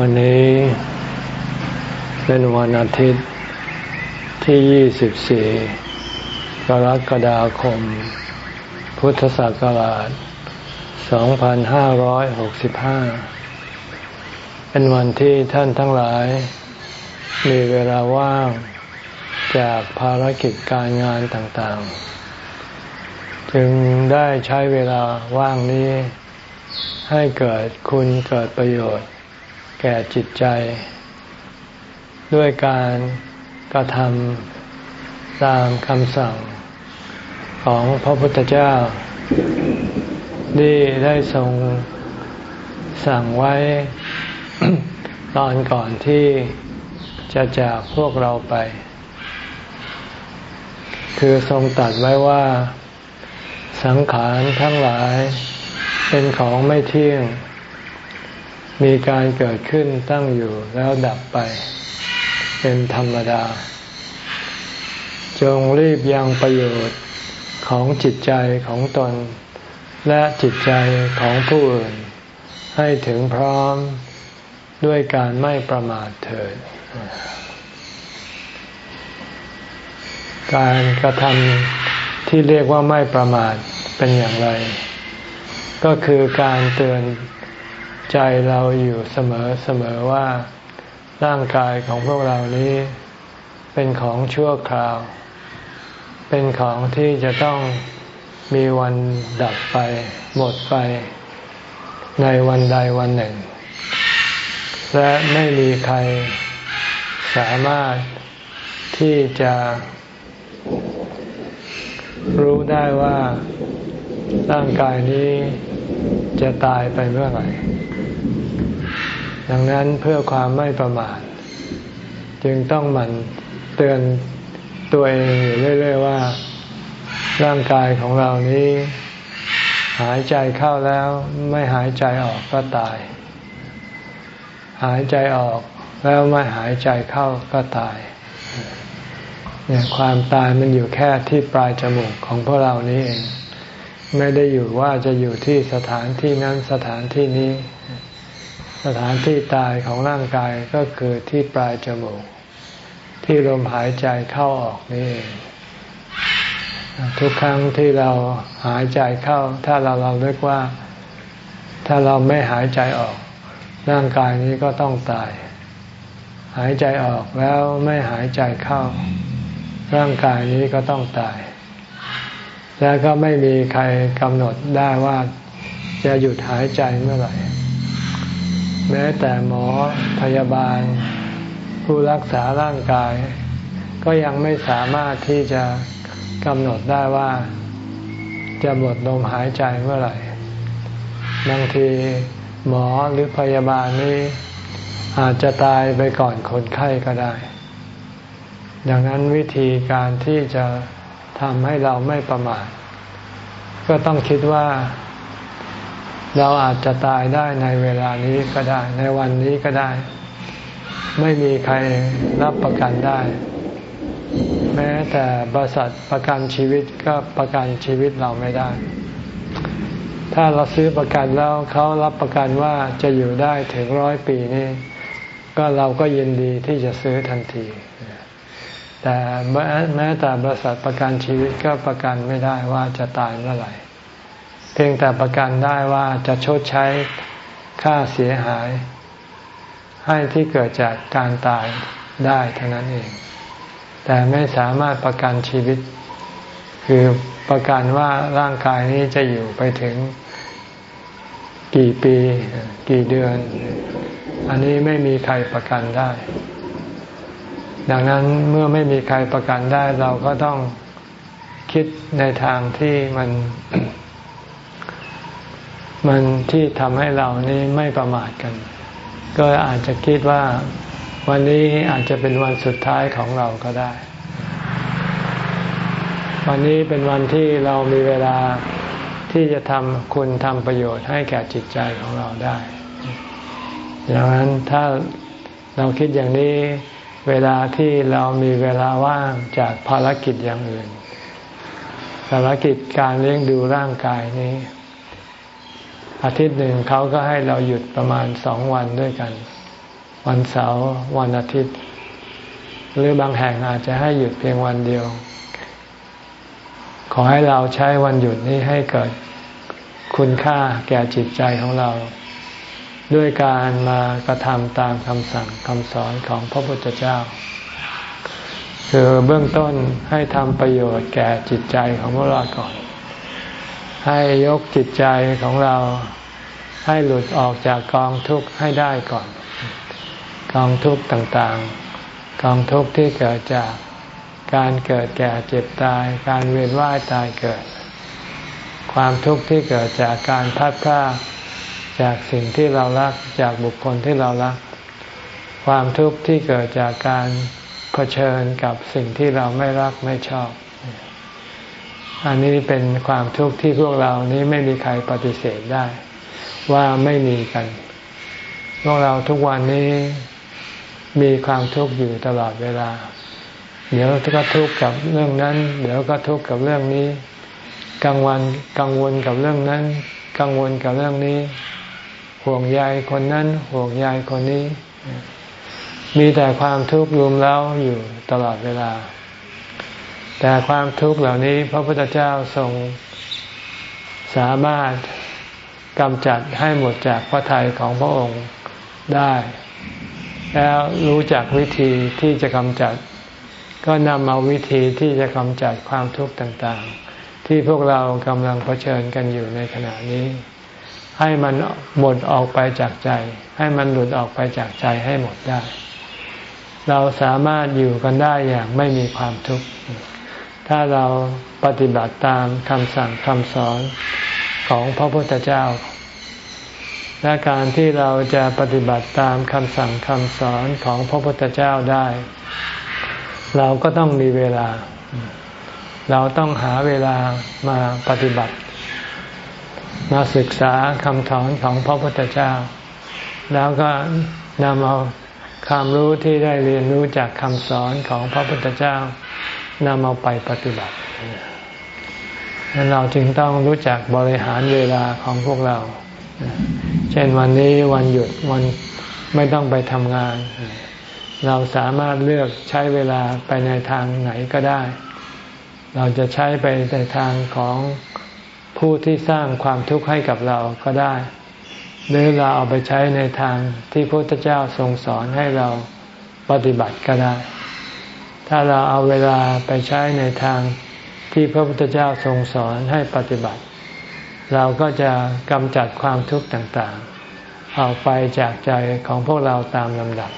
วันนี้เป็นวันอาทิตย์ที่ 24 กรกฎาคม พุทธศักราช 2565 เป็นวันที่ท่านทั้งหลาย มีเวลาว่างจากภารกิจการงานต่างๆ จึงได้ใช้เวลาว่างนี้ให้เกิดคุณเกิดประโยชน์ แก่จิตใจ ด้วยการกระทำตามคำสั่งของพระพุทธเจ้าที่ได้ทรงสั่งไว้ตอนก่อนที่จะจากพวกเราไป คือทรงตัดไว้ว่า สังขารทั้งหลายเป็นของไม่เที่ยง มีการเกิดขึ้นตั้งอยู่แล้วดับไป เป็นธรรมดา จงรีบยังประโยชน์ของจิตใจของตน และจิตใจของผู้อื่น ให้ถึงพร้อมด้วยการไม่ประมาทเถิด การกระทำที่เรียกว่าไม่ประมาทเป็นอย่างไร ก็คือการเตือน ใจเราอยู่เสมอเสมอว่าร่างกายของพวกเรานี้ เป็นของชั่วคราว เป็นของที่จะต้องมีวันดับไป หมดไป ในวันใดวันหนึ่ง และไม่มีใครสามารถที่จะรู้ได้ว่าร่างกายนี้ จะตายไปเมื่อไหร่ ดังนั้นเพื่อความไม่ประมาทจึงต้องหมั่นเตือนตัวเองอยู่เรื่อยๆว่า ร่างกายของเรานี้ หายใจเข้าแล้วไม่หายใจออกก็ตาย หายใจออกแล้วไม่หายใจเข้าก็ตายเนี่ยความตายมันอยู่แค่ที่ปลายจมูกของพวกเรานี้เอง ไม่ได้อยู่ว่าจะอยู่ที่สถานที่นั้นสถานที่นี้ สถานที่ตายของร่างกายก็คือที่ปลายจมูก ที่ลมหายใจเข้าออกนี่เองทุกครั้งที่เราหายใจเข้า ถ้าเราเราเรียกว่า ถ้าเราไม่หายใจออก ร่างกายนี้ก็ต้องตาย หายใจออกแล้วไม่หายใจเข้า ร่างกายนี้ก็ต้องตาย แล้วก็ไม่มีใครกำหนดได้ว่าจะหยุดหายใจเมื่อไหร่ แม้แต่หมอพยาบาล ผู้รักษาร่างกาย ก็ยังไม่สามารถที่จะกำหนดได้ว่า จะหมดลมหายใจเมื่อไหร่ บางทีหมอหรือพยาบาลนี้อาจจะตายไปก่อนคนไข้ก็ได้ ดังนั้นวิธีการที่จะ ทำให้เราไม่ประมาทก็ต้องคิดว่า เราอาจจะตายได้ในเวลานี้ก็ได้ ในวันนี้ก็ได้ ไม่มีใครรับประกันได้ แม้แต่บริษัทประกันชีวิตก็ประกันชีวิตเราไม่ได้ ถ้าเราซื้อประกันแล้วเขารับประกันว่าจะอยู่ได้ถึงร้อยปีนี่ก็เราก็ยินดีที่จะซื้อทันที แต่แม้แต่บริษัทประกันชีวิตก็ประกันไม่ได้ว่าจะตายเมื่อไหร่ เพียงแต่ประกันได้ว่าจะชดใช้ค่าเสียหาย ให้ที่เกิดจากการตายได้เท่านั้นเอง แต่ไม่สามารถประกันชีวิต คือประกันว่าร่างกายนี้จะอยู่ไปถึงกี่ปี กี่เดือน อันนี้ไม่มีใครประกันได้ ดังนั้นเมื่อไม่มีใครประกันได้เราก็ต้องคิดในทางที่มัน มันที่ทำให้เรานี้ไม่ประมาทกัน ก็อาจจะคิดว่าวันนี้อาจจะเป็นวันสุดท้ายของเราก็ได้ วันนี้เป็นวันที่เรามีเวลาที่จะทำคุณทำประโยชน์ให้แก่จิตใจของเราได้ดังนั้นถ้าเราคิดอย่างนี้ เวลาที่เรามีเวลาว่างจากภารกิจอย่างอื่น ภารกิจการเลี้ยงดูร่างกายนี้ อาทิตย์หนึ่งเขาก็ให้เราหยุดประมาณสองวันด้วยกัน วันเสาร์วันอาทิตย์ หรือบางแห่งอาจจะให้หยุดเพียงวันเดียว ขอให้เราใช้วันหยุดนี้ให้เกิดคุณค่าแก่จิตใจของเรา ด้วยการมากระทำตามคำสั่งคำสอนของพระพุทธเจ้า คือเบื้องต้นให้ทำประโยชน์แก่จิตใจของพวกเราก่อน ให้ยกจิตใจของเราให้หลุดออกจากกองทุกข์ให้ได้ก่อน กองทุกข์ต่างๆ กองทุกข์ที่เกิดจากการเกิดแก่เจ็บตาย การเวียนว่ายตายเกิด ความทุกข์ที่เกิดจากการพัดพลาด จากสิ่งที่เรารักจากบุคคลที่เรารัก ความทุกข์ที่เกิดจากการเผชิญกับสิ่งที่เราไม่รักไม่ชอบ อันนี้เป็นความทุกข์ที่พวกเรานี้ไม่มีใครปฏิเสธได้ ว่าไม่มีกัน พวกเราทุกวันนี้มีความทุกข์อยู่ตลอดเวลา เดี๋ยวก็ทุกข์กับเรื่องนั้น เดี๋ยวก็ทุกข์กับเรื่องนี้ กังวลกังวลกับเรื่องนั้น กังวลกับเรื่องนี้ ห่วงใยคนนั้นห่วงใยคนนี้ มีแต่ความทุกข์รุมเร้าอยู่ตลอดเวลา แต่ความทุกข์เหล่านี้ พระพุทธเจ้าทรงสามารถกำจัดให้หมดจากพระทัยของพระองค์ได้ แล้วรู้จักวิธีที่จะกำจัด ก็นำเอาวิธีที่จะกำจัดความทุกข์ต่างๆ ที่พวกเรากำลังเผชิญกันอยู่ในขณะนี้ ให้มันหมดออกไปจากใจ ให้มันหลุดออกไปจากใจให้หมดได้ เราสามารถอยู่กันได้อย่างไม่มีความทุกข์ถ้าเราปฏิบัติตามคำสั่งคำสอนของพระพุทธเจ้า และการที่เราจะปฏิบัติตามคำสั่งคำสอนของพระพุทธเจ้าได้ เราก็ต้องมีเวลา เราต้องหาเวลามาปฏิบัติ มาศึกษาคำสอนของพระพุทธเจ้า แล้วก็นำเอาความรู้ที่ได้เรียนรู้จากคำสอนของพระพุทธเจ้านำเอาไปปฏิบัตินั้นเราจึงต้องรู้จักบริหารเวลาของพวกเรา เช่นวันนี้วันหยุดวันไม่ต้องไปทำงาน เราสามารถเลือกใช้เวลาไปในทางไหนก็ได้ เราจะใช้ไปในทางของ ผู้ที่สร้างความทุกข์ให้กับเราก็ได้ หรือเราเอาไปใช้ในทางที่พระพุทธเจ้าทรงสอนให้เราปฏิบัติก็ได้ ถ้าเราเอาเวลาไปใช้ในทางที่พระพุทธเจ้าทรงสอนให้ปฏิบัติ เราก็จะกำจัดความทุกข์ต่างๆออกไปจากใจของพวกเราตามลำดับ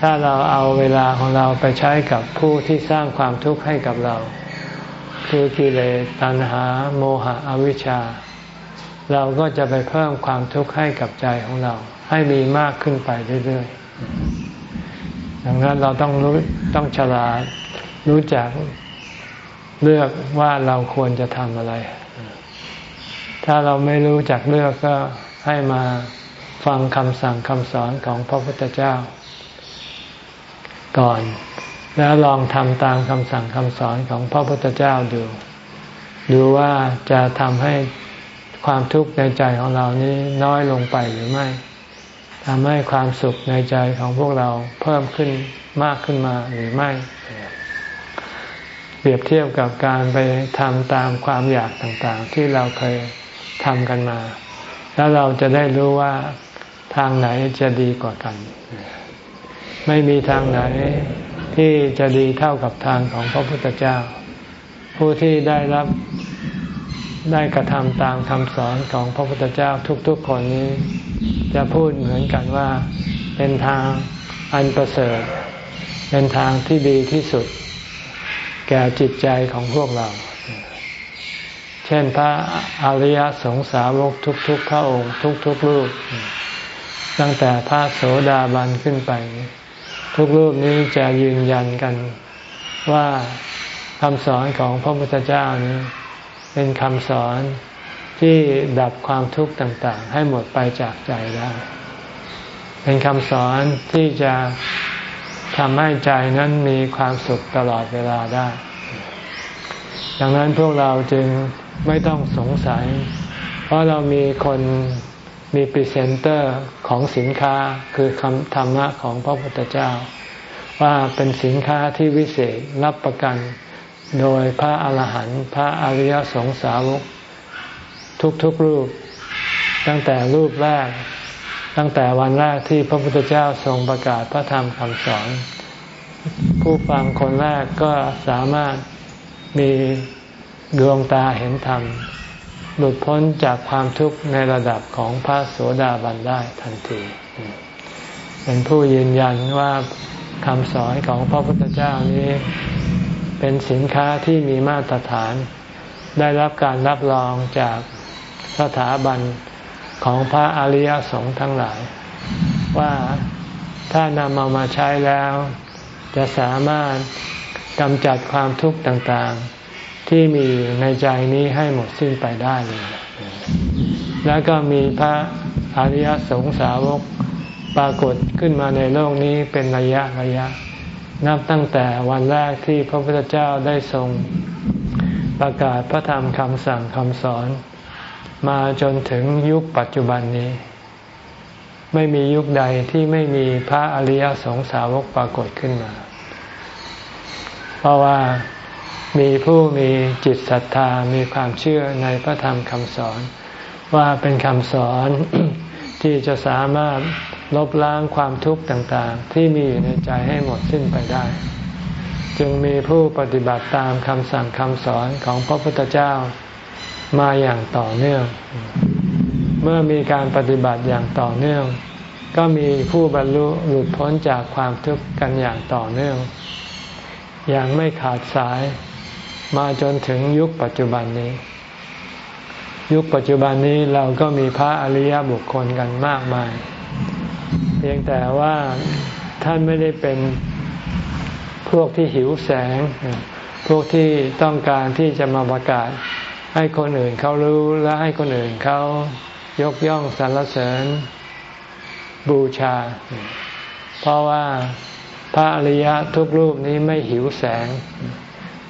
ถ้าเราเอาเวลาของเราไปใช้กับผู้ที่สร้างความทุกข์ให้กับเรา คือกิเลสตัณหาโมหะอวิชชา เราก็จะไปเพิ่มความทุกข์ให้กับใจของเรา ให้มีมากขึ้นไปเรื่อยๆดังนั้นเราต้องรู้ต้องฉลาดรู้จักเลือกว่าเราควรจะทำอะไร ถ้าเราไม่รู้จักเลือกก็ให้มาฟังคำสั่งคำสอนของพระพุทธเจ้า ก่อน แล้วลองทำตามคำสั่งคำสอนของพระพุทธเจ้าดู ดูว่าจะทำให้ความทุกข์ในใจของเรานี้น้อยลงไปหรือไม่ทำให้ความสุขในใจของพวกเราเพิ่มขึ้นมากขึ้นมาหรือไม่ เปรียบเทียบกับการไปทำตามความอยากต่างๆ ที่เราเคยทำกันมา แล้วเราจะได้รู้ว่าทางไหนจะดีกว่ากัน ไม่มีทางไหน ที่จะดีเท่ากับทางของพระพุทธเจ้า ผู้ที่ได้รับได้กระทำตามคำสอนของพระพุทธเจ้าทุกๆคนนี้ จะพูดเหมือนกันว่า เป็นทางอันประเสริฐ เป็นทางที่ดีที่สุด แก่จิตใจของพวกเรา เช่นพระอริยสงสาวกทุกๆพระองค์ทุกๆรูปตั้งแต่พระโสดาบันขึ้นไป ทุกรูปนี้จะยืนยันกันว่าคำสอนของพระพุทธเจ้านี้ เป็นคำสอนที่ดับความทุกข์ต่างๆ ให้หมดไปจากใจได้ เป็นคำสอนที่จะทำให้ใจนั้นมีความสุขตลอดเวลาได้ ดังนั้นพวกเราจึงไม่ต้องสงสัย เพราะเรามีคน มีพรีเซนเตอร์ของสินค้าคือคำธรรมะของพระพุทธเจ้า ว่าเป็นสินค้าที่วิเศษรับประกัน โดยพระอาหารหันต์พระอริยสงสาวก ทุกๆรูป ตั้งแต่รูปแรก ตั้งแต่วันแรกที่พระพุทธเจ้าทรงประกาศพระธรรมคำสอน ผู้ฟังคนแรกก็สามารถมีดวงตาเห็นธรรม หลุดพ้นจากความทุกข์ในระดับของพระโสดาบันได้ทันที เป็นผู้ยืนยันว่าคำสอนของพระพุทธเจ้านี้ เป็นสินค้าที่มีมาตรฐาน ได้รับการรับรองจากสถาบันของพระอริยสงฆ์ทั้งหลาย ว่าถ้านำเอามาใช้แล้ว จะสามารถกำจัดความทุกข์ต่างๆ ที่มีในใจนี้ให้หมดสิ้นไปได้เลย แล้วก็มีพระอริยสงสาวกปรากฏขึ้นมาในโลกนี้เป็นระยะระยะ นับตั้งแต่วันแรกที่พระพุทธเจ้าได้ทรง ประกาศพระธรรมคำสั่งคำสอน มาจนถึงยุคปัจจุบันนี้ ไม่มียุคใดที่ไม่มีพระอริยสงสาวกปรากฏขึ้นมา เพราะว่า มีผู้มีจิตศรัทธามีความเชื่อในพระธรรมคำสอน ว่าเป็นคำสอนที่จะสามารถลบล้างความทุกข์ต่างๆ ที่มีอยู่ในใจให้หมดสิ้นไปได้ จึงมีผู้ปฏิบัติตามคำสั่งคำสอนของพระพุทธเจ้ามาอย่างต่อเนื่อง เมื่อมีการปฏิบัติอย่างต่อเนื่อง ก็มีผู้บรรลุหลุดพ้นจากความทุกข์กันอย่างต่อเนื่อง อย่างไม่ขาดสาย มาจนถึงยุคปัจจุบันนี้ ยุคปัจจุบันนี้เราก็มีพระอริยบุคคลกันมากมาย เพียงแต่ว่าท่านไม่ได้เป็นพวกที่หิวแสง พวกที่ต้องการที่จะมาประกาศ ให้คนอื่นเขารู้และให้คนอื่นเขายกย่องสรรเสริญบูชา เพราะว่าพระอริยะทุกรูปนี้ไม่หิวแสง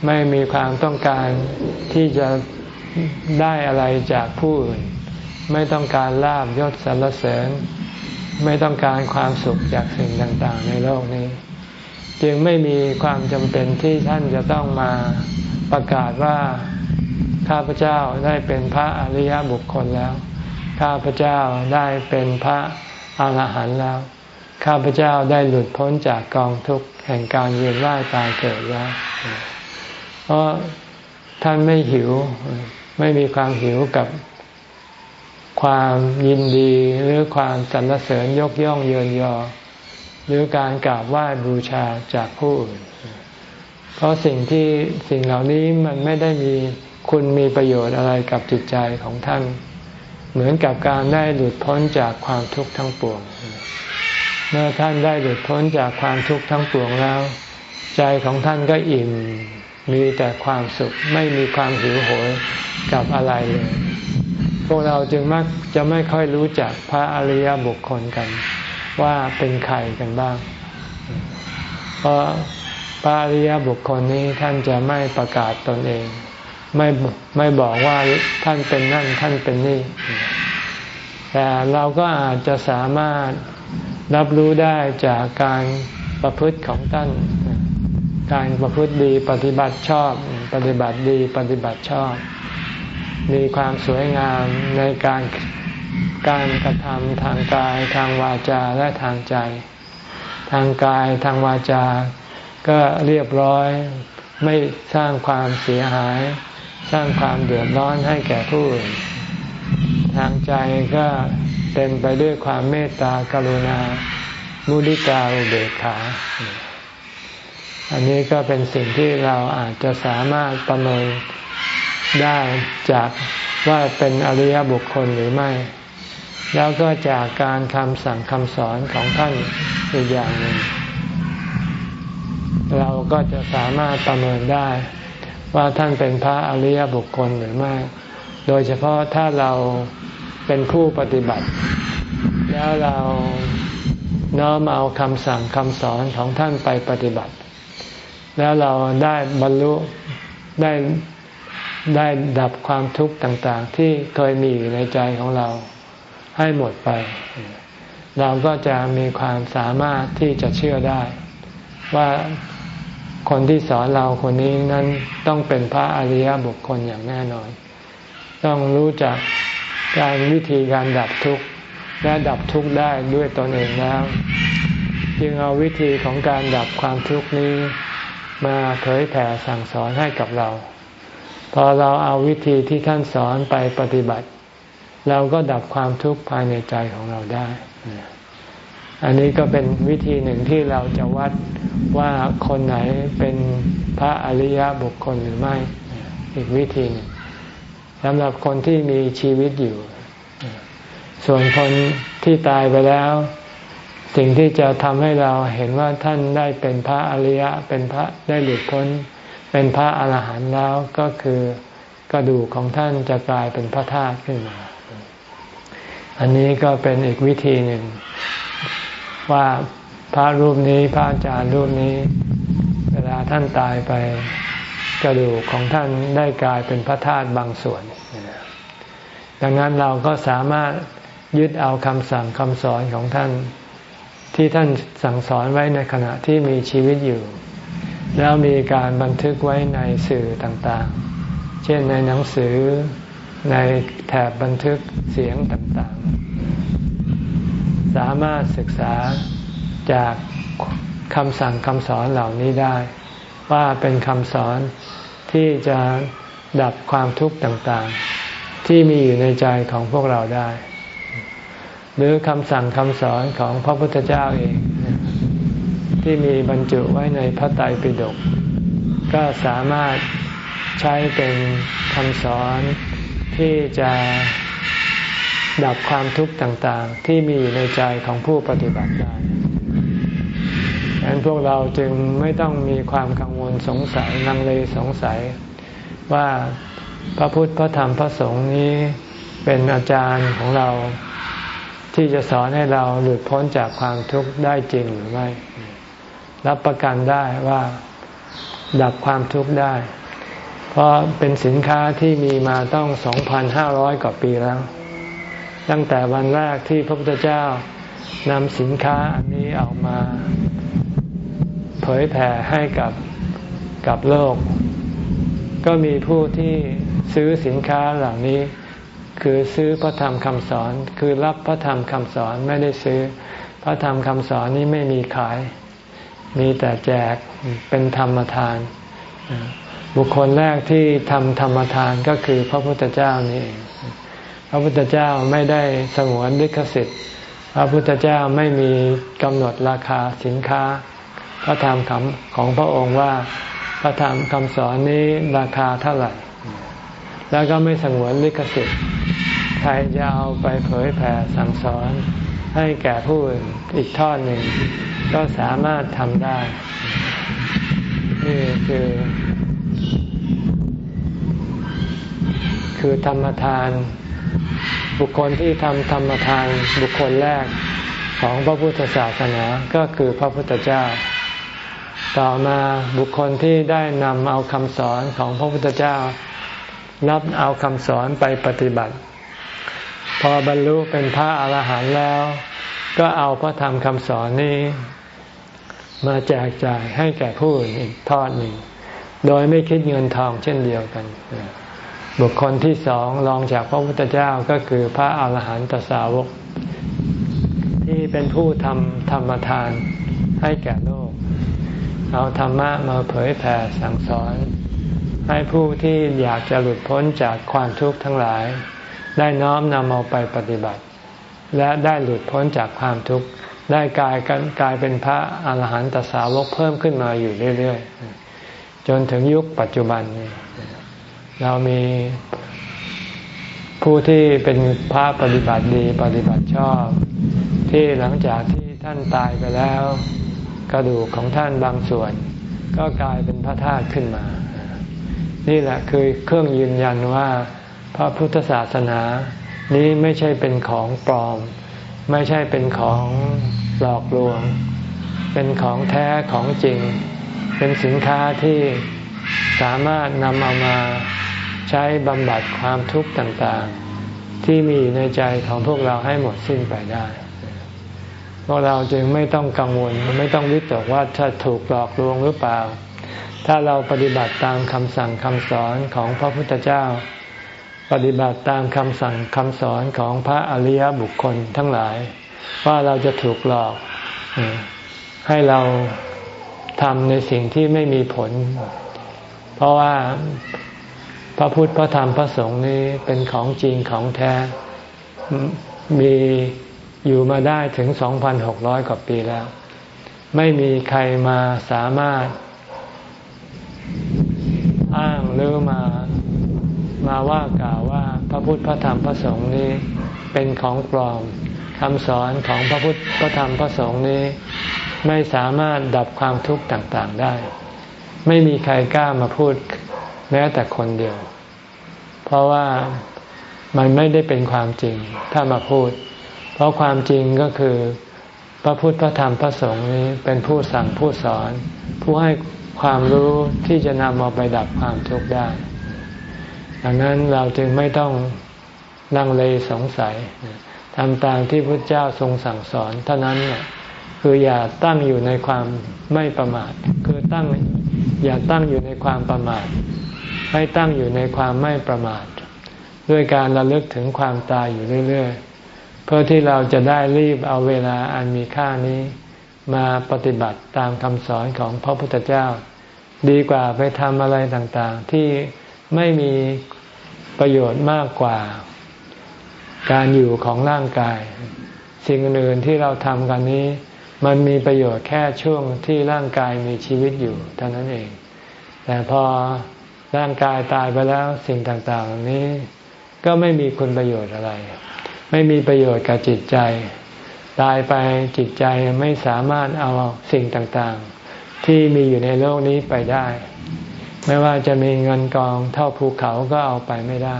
ไม่มีความต้องการที่จะได้อะไรจากผู้อื่น ไม่ต้องการลาบยศสรรเสริญ ไม่ต้องการความสุขจากสิ่งต่าง ๆ ในโลกนี้ จึงไม่มีความจำเป็นที่ท่านจะต้องมาประกาศว่าข้าพเจ้าได้เป็นพระอริยบุคคลแล้ว ข้าพเจ้าได้เป็นพระอรหันต์แล้ว ข้าพเจ้าได้หลุดพ้นจากกองทุกข์แห่งการเวียนว่ายตายเกิดแล้ว เพราะท่านไม่หิว ไม่มีความหิวกับความยินดีหรือความสรรเสริญยกย่องเยินยอ หรือการกราบไหว้บูชาจากผู้อื่น เพราะสิ่งที่สิ่งเหล่านี้มันไม่ได้มีคุณมีประโยชน์อะไรกับจิตใจของท่าน เหมือนกับการได้หลุดพ้นจากความทุกข์ทั้งปวง เมื่อท่านได้หลุดพ้นจากความทุกข์ทั้งปวงแล้ว ใจของท่านก็อิ่ม มีแต่ความสุขไม่มีความหิวโหยกับอะไรเลย พวกเราจึงมักจะไม่ค่อยรู้จักพระอริยบุคคลกัน ว่าเป็นใครกันบ้าง เพราะพระอริยบุคคลนี้ท่านจะไม่ประกาศตนเอง ไม่ไม่บอกว่าท่านเป็นนั่นท่านเป็นนี่ แต่เราก็อาจจะสามารถรับรู้ได้จากการประพฤติของท่าน การประพฤติดีปฏิบัติชอบ ปฏิบัติดีปฏิบัติชอบ มีความสวยงามในการการกระทำทางกายทางวาจาและทางใจ ทางกายทางวาจา ก็เรียบร้อยไม่สร้างความเสียหาย สร้างความเดือดร้อนให้แก่ผู้อื่นทางใจก็เต็มไปด้วยความเมตตากรุณา มุดิตาอุเบกขา อันนี้ก็เป็นสิ่งที่เราอาจจะสามารถประเมินได้จากว่าเป็นอริยบุคคลหรือไม่ แล้วก็จากการคำสั่งคำสอนของท่านอีกอย่างหนึ่งเราก็จะสามารถประเมินได้ ว่าท่านเป็นพระอริยบุคคลหรือไม่ โดยเฉพาะถ้าเราเป็นผู้ปฏิบัติ แล้วเราน้อมเอาคำสั่งคำสอนของท่านไปปฏิบัติ แล้วเราได้บรรลุได้ได้ดับความทุกข์ต่างๆ ที่เคยมีอยู่ในใจของเราให้หมดไป เราก็จะมีความสามารถที่จะเชื่อได้ ว่าคนที่สอนเราคนนี้นั้นต้องเป็นพระอริยบุคคลอย่างแน่นอน ต้องรู้จักการวิธีการดับทุกข์และดับทุกข์ได้ด้วยตนเองแล้ว จึงเอาวิธีของการดับความทุกข์นี้ มาเผยแผ่สั่งสอนให้กับเรา พอเราเอาวิธีที่ท่านสอนไปปฏิบัติ เราก็ดับความทุกข์ภายในใจของเราได้ อันนี้ก็เป็นวิธีหนึ่งที่เราจะวัดว่าคนไหนเป็นพระอริยบุคคลหรือไม่ อีกวิธีหนึ่งสำหรับคนที่มีชีวิตอยู่ ส่วนคนที่ตายไปแล้ว สิ่งที่จะทำให้เราเห็นว่าท่านได้เป็นพระอริยะ เป็นพระได้หลุดพ้น เป็นพระอรหันต์แล้วก็คือกระดูกของท่านจะกลายเป็นพระธาตุขึ้นมา อันนี้ก็เป็นอีกวิธีหนึ่ง ว่าพระรูปนี้พระอาจารย์รูปนี้ เวลาท่านตายไปกระดูกของท่านได้กลายเป็นพระธาตุบางส่วน ดังนั้นเราก็สามารถยึดเอาคำสั่งคำสอนของท่าน ที่ท่านสั่งสอนไว้ในขณะที่มีชีวิตอยู่ แล้วมีการบันทึกไว้ในสื่อต่างๆ เช่นในหนังสือในแถบบันทึกเสียงต่างๆ สามารถศึกษาจากคำสั่งคำสอนเหล่านี้ได้ ว่าเป็นคำสอนที่จะดับความทุกข์ต่างๆ ที่มีอยู่ในใจของพวกเราได้ หรือคำสั่งคำสอนของพระพุทธเจ้าเอง ที่มีบรรจุไว้ในพระไตรปิฎกก็สามารถใช้เป็นคำสอนที่จะดับความทุกข์ต่างๆ ที่มีอยู่ในใจของผู้ปฏิบัติได้ฉะนั้นพวกเราจึงไม่ต้องมีความกังวลสงสัยนังเลสงสัย ว่าพระพุทธพระธรรมพระสงฆ์นี้เป็นอาจารย์ของเรา ที่จะสอนให้เราหลุดพ้นจากความทุกข์ได้จริงหรือไม่รับประกันได้ว่าดับความทุกข์ได้ เพราะเป็นสินค้าที่มีมาต้อง 2,500 กว่าปีแล้ว ตั้งแต่วันแรกที่พระพุทธเจ้านำสินค้าอันนี้ออกมา เผยแผ่ให้กับกับโลก ก็มีผู้ที่ซื้อสินค้าเหล่านี้ คือซื้อพระธรรมคำสอน คือรับพระธรรมคำสอนไม่ได้ซื้อ พระธรรมคำสอนนี้ไม่มีขาย มีแต่แจกเป็นธรรมทาน บุคคลแรกที่ทำธรรมทานก็คือพระพุทธเจ้านี่เองพระพุทธเจ้าไม่ได้สงวนลิขสิทธิ์ พระพุทธเจ้าไม่มีกำหนดราคาสินค้า พระธรรมคำของพระองค์ว่าพระธรรมคำสอนนี้ราคาเท่าไหร่ แล้วก็ไม่สงวนลิขสิทธิ์ ใครจะเอาไปเผยแผ่สั่งสอนให้แก่ผู้อื่นอีกทอดหนึ่ง ก็สามารถทำได้ นี่คือ คือธรรมทาน บุคคลที่ทำธรรมทานบุคคลแรกของพระพุทธศาสนาก็คือพระพุทธเจ้า ต่อมาบุคคลที่ได้นำเอาคำสอนของพระพุทธเจ้า รับเอาคำสอนไปปฏิบัติ พอบรรลุเป็นพระอาหารหันต์แล้ว ก็เอาพระธรรมคำสอนนี้ มาแจกจ่ายให้แก่ผู้อื่นอีกทอดหนึ่ง โดยไม่คิดเงินทองเช่นเดียวกัน บุคคลที่สองรองจากพระพุทธเจ้าก็คือพระอาหารหันตสาวก ที่เป็นผู้ทำธรรมทานให้แก่โลก เอาธรรมะมาเผยแผ่สั่งสอน ให้ผู้ที่อยากจะหลุดพ้นจากความทุกข์ทั้งหลาย ได้น้อมนำเอาไปปฏิบัติ และได้หลุดพ้นจากความทุกข์ได้กลายกันกลายเป็นพระอาหารหันตสาวกเพิ่มขึ้นมาอยู่เรื่อยๆ จนถึงยุคปัจจุบันนี้เรามีผู้ที่เป็นพระปฏิบัติดีปฏิบัติชอบ ที่หลังจากที่ท่านตายไปแล้ว กระดูกของท่านบางส่วน ก็กลายเป็นพระธาตุขึ้นมา นี่แหละคือเครื่องยืนยันว่า พระพุทธศาสนานี้ไม่ใช่เป็นของปลอม ไม่ใช่เป็นของหลอกลวง เป็นของแท้ของจริง เป็นสินค้าที่สามารถนำเอามาใช้บำบัดความทุกข์ต่างๆ ที่มีอยู่ในใจของพวกเราให้หมดสิ้นไปได้พวกเราจึงไม่ต้องกังวลไม่ต้องวิตกว่าจะถูกหลอกลวงหรือเปล่า ถ้าเราปฏิบัติตามคำสั่งคำสอนของพระพุทธเจ้า ปฏิบัติตามคำสั่งคำสอนของพระอริยบุคคลทั้งหลาย ว่าเราจะถูกหลอก ให้เราทำในสิ่งที่ไม่มีผล เพราะว่าพระพุทธพระธรรมพระสงฆ์นี้เป็นของจริงของแท้ มีอยู่มาได้ถึง 2,600 กว่าปีแล้ว ไม่มีใครมาสามารถ อ้างหรือมา มาว่ากล่าวว่าพระพุทธพระธรรมพระสงฆ์นี้เป็นของปลอมคำสอนของพระพุทธพระธรรมพระสงฆ์นี้ ไม่สามารถดับความทุกข์ต่างๆได้ ไม่มีใครกล้ามาพูดแม้แต่คนเดียว เพราะว่ามันไม่ได้เป็นความจริงถ้ามาพูด เพราะความจริงก็คือ พระพุทธพระธรรมพระสงฆ์นี้เป็นผู้สั่งผู้สอน ผู้ให้ความรู้ที่จะนำเอาไปดับความทุกข์ได้ ดังนั้นเราจึงไม่ต้องลังเลสงสัยทำตามที่พระเจ้าทรงสั่งสอนเท่านั้นเนี่ยคืออย่าตั้งอยู่ในความไม่ประมาท คือตั้งอย่าตั้งอยู่ในความประมาท ให้ตั้งอยู่ในความไม่ประมาท ด้วยการระลึกถึงความตายอยู่เรื่อยๆ เพื่อที่เราจะได้รีบเอาเวลาอันมีค่านี้ มาปฏิบัติตามคำสอนของพระพุทธเจ้า ดีกว่าไปทำอะไรต่างๆ ที่ไม่มี ประโยชน์มากกว่า การอยู่ของร่างกาย สิ่งอื่นที่เราทำกันนี้ มันมีประโยชน์แค่ช่วงที่ร่างกายมีชีวิตอยู่เท่านั้นเอง แต่พอร่างกายตายไปแล้วสิ่งต่างๆเหล่านี้ ก็ไม่มีคุณประโยชน์อะไร ไม่มีประโยชน์กับจิตใจ ตายไปจิตใจไม่สามารถเอาสิ่งต่างๆ ที่มีอยู่ในโลกนี้ไปได้ ไม่ว่าจะมีเงินกองเท่าภูเขาก็เอาไปไม่ได้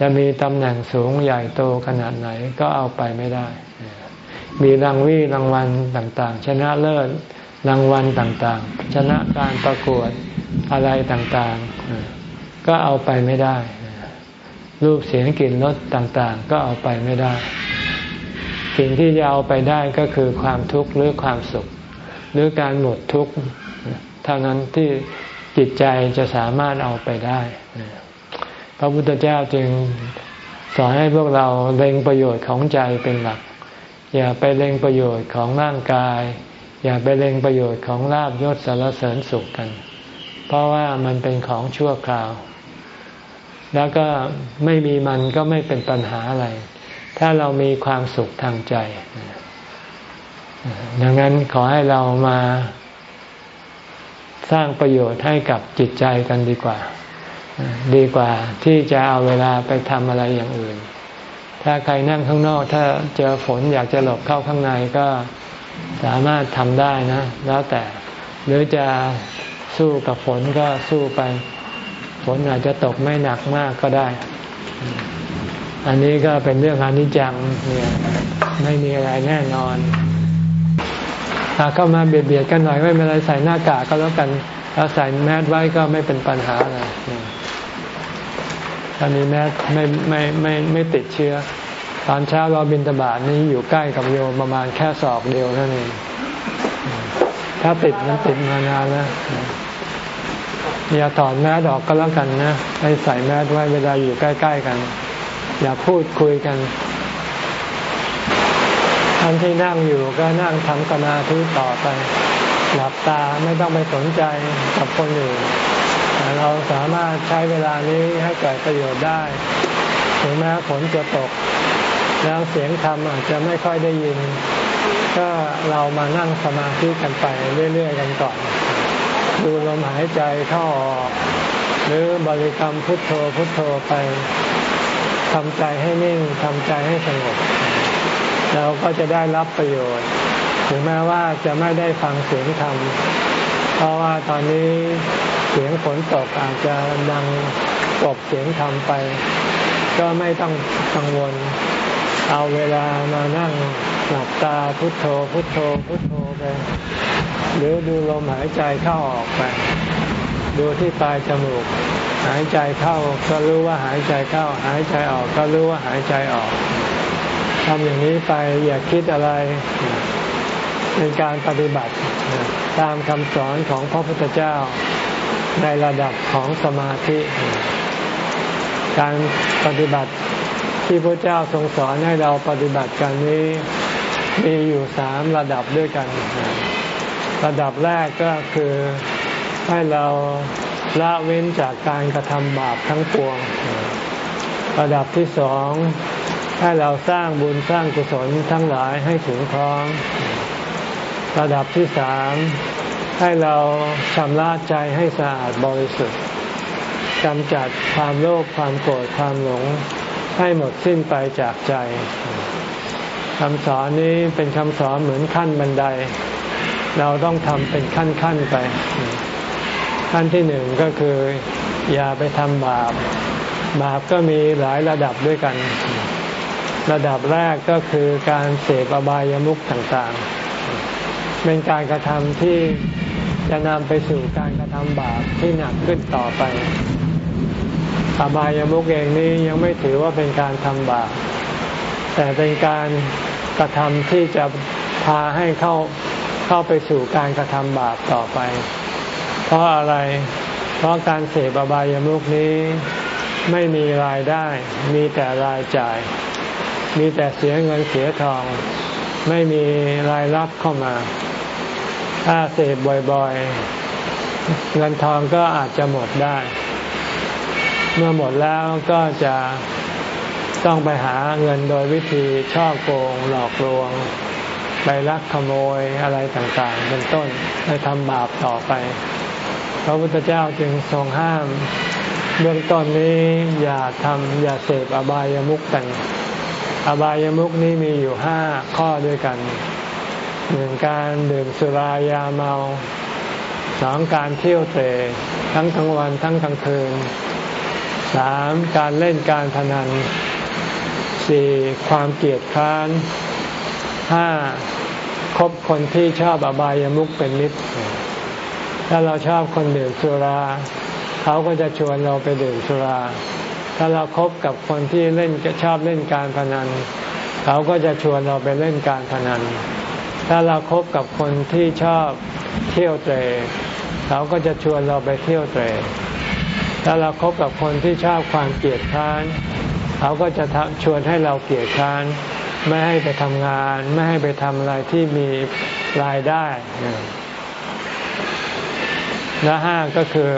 จะมีตำแหน่งสูงใหญ่โตขนาดไหนก็เอาไปไม่ได้ มีรางวีรางวัลต่างๆ ชนะเลิศรางวัลต่างๆ ชนะการประกวดอะไรต่างๆ ก็เอาไปไม่ได้ รูปเสียงกลิ่นรสต่างๆ ก็เอาไปไม่ได้ สิ่งที่จะเอาไปได้ก็คือความทุกข์หรือความสุข หรือการหมดทุกข์เท่านั้นที่ จิตใจจะสามารถเอาไปได้ พระพุทธเจ้าจึงสอนให้พวกเราเล็งประโยชน์ของใจเป็นหลัก อย่าไปเล็งประโยชน์ของร่างกาย อย่าไปเล็งประโยชน์ของลาบยศสารเสริญสุขกัน เพราะว่ามันเป็นของชั่วคราว แล้วก็ไม่มีมันก็ไม่เป็นปัญหาอะไร ถ้าเรามีความสุขทางใจ ดังนั้นขอให้เรามา สร้างประโยชน์ให้กับจิตใจกันดีกว่า ดีกว่าที่จะเอาเวลาไปทำอะไรอย่างอื่น ถ้าใครนั่งข้างนอก ถ้าเจอฝนอยากจะหลบเข้าข้างในก็สามารถทำได้นะ แล้วแต่หรือจะสู้กับฝนก็สู้ไป ฝนอาจจะตกไม่หนักมากก็ได้ อันนี้ก็เป็นเรื่องอนิจจังเนี่ยไม่มีอะไรแน่นอน เข้ามาเบียดเบียดกันหน่อยไม่เป็นไรใส่หน้ากากก็แล้วกันถ้าใส่แมสไว้ก็ไม่เป็นปัญหาอะไรถ้ามีแมสไม่ไม่ไม่ไม่ติดเชื้อ ตอนเช้าเราบินตบาทนี้อยู่ใกล้กับโยมประมาณแค่ศอกเดียวนั่นเองถ้าติดมันติดมานานแล้วอย่าถอดแมสออกก็แล้วกันนะให้ใส่แมสไว้เวลาอยู่ใกล้ ๆ กัน อย่าพูดคุยกัน ท่านที่นั่งอยู่ก็นั่งทำสมาธิต่อไป หลับตาไม่ต้องไปสนใจกับคนอื่นเราสามารถใช้เวลานี้ให้เกิดประโยชน์ได้ถึงแม้ฝนจะตก แล้วเสียงธรรมอาจจะไม่ค่อยได้ยิน ก็เรามานั่งสมาธิกันไปเรื่อยๆกันก่อน ดูลมหายใจเข้าออกหรือบริกรรมพุทโธพุทโธไปทำใจให้นิ่งทำใจให้สงบ เราก็จะได้รับประโยชน์ ถึงแม้ว่าจะไม่ได้ฟังเสียงธรรม เพราะว่าตอนนี้เสียงฝนตกอาจจะดังกบเสียงธรรมไป ก็ไม่ต้องกังวล เอาเวลามานั่งหลับตาพุทโธ พุทโธ พุทโธไปหรือดูลมหายใจเข้าออกไป ดูที่ปลายจมูก หายใจเข้าก็รู้ว่าหายใจเข้า หายใจออกก็รู้ว่าหายใจออก ทำอย่างนี้ไปอย่าคิดอะไรเป็นการปฏิบัติตามคำสอนของพระพุทธเจ้าในระดับของสมาธิ การปฏิบัติที่พระเจ้าทรงสอนให้เราปฏิบัติกันนี้มีอยู่สามระดับด้วยกัน ระดับแรกก็คือให้เราละเว้นจากการกระทำบาปทั้งปวง ระดับที่สอง ให้เราสร้างบุญสร้างกุศลทั้งหลายให้ถึงพร้อม ระดับที่สามให้เราชำระใจให้สะอาดบริสุทธิ์กำจัดความโลภความโกรธความหลงให้หมดสิ้นไปจากใจคำสอนนี้เป็นคำสอนเหมือนขั้นบันได เราต้องทำเป็นขั้นขั้นไป ขั้นที่หนึ่งก็คือ อย่าไปทำบาป บาปก็มีหลายระดับด้วยกัน ระดับแรกก็คือการเสพอบายามุขต่างๆ เป็นการกระทำที่จะนำไปสู่การกระทำบาปที่หนักขึ้นต่อไปอบายามุกเองนี้ยังไม่ถือว่าเป็นการทำบาป แต่เป็นการกระทำที่จะพาให้เข้าเข้าไปสู่การกระทำบาปต่อไป เพราะอะไร เพราะการเสพอบายามุกนี้ไม่มีรายได้ มีแต่รายจ่าย มีแต่เสียเงินเสียทอง ไม่มีรายรับเข้ามา ถ้าเสพบ่อยๆ เงินทองก็อาจจะหมดได้ เมื่อหมดแล้วก็จะต้องไปหาเงินโดยวิธีช่อโกงหลอกลวง ไปลักขโมยอะไรต่างๆ เป็นต้นไปทำบาปต่อไป พระพุทธเจ้าจึงทรงห้าม เบื้องต้นนี้อย่าทำอย่าเสพอบายามุกกัน อบายามุกนี้มีอยู่ห้าข้อด้วยกันหนึ่งการดื่มสุรายาเมาสองการเที่ยวเตะทั้งกลางวันทั้งกลางคืนสามการเล่นการพนันสี่ความเกลียดค้านห้าคบคนที่ชอบอบายามุขเป็นมิตร ถ้าเราชอบคนดื่มสุรา เขาก็จะชวนเราไปดื่มสุรา ถ้าเราครบกับคนที่เล่นชอบเล่นการพนัน เขาก็จะชวนเราไปเล่นการพนัน ถ้าเราครบกับคนที่ชอบเที่ยวเตะเขาก็จะชวนเราไปเที่ยวเตะถ้าเราคบกับคนที่ชอบความเกลียดค้าน เขาก็จะชวนให้เราเกลียดค้าน ไม่ให้ไปทำงาน ไม่ให้ไปทำอะไรที่มีรายได้และห้าก็คือ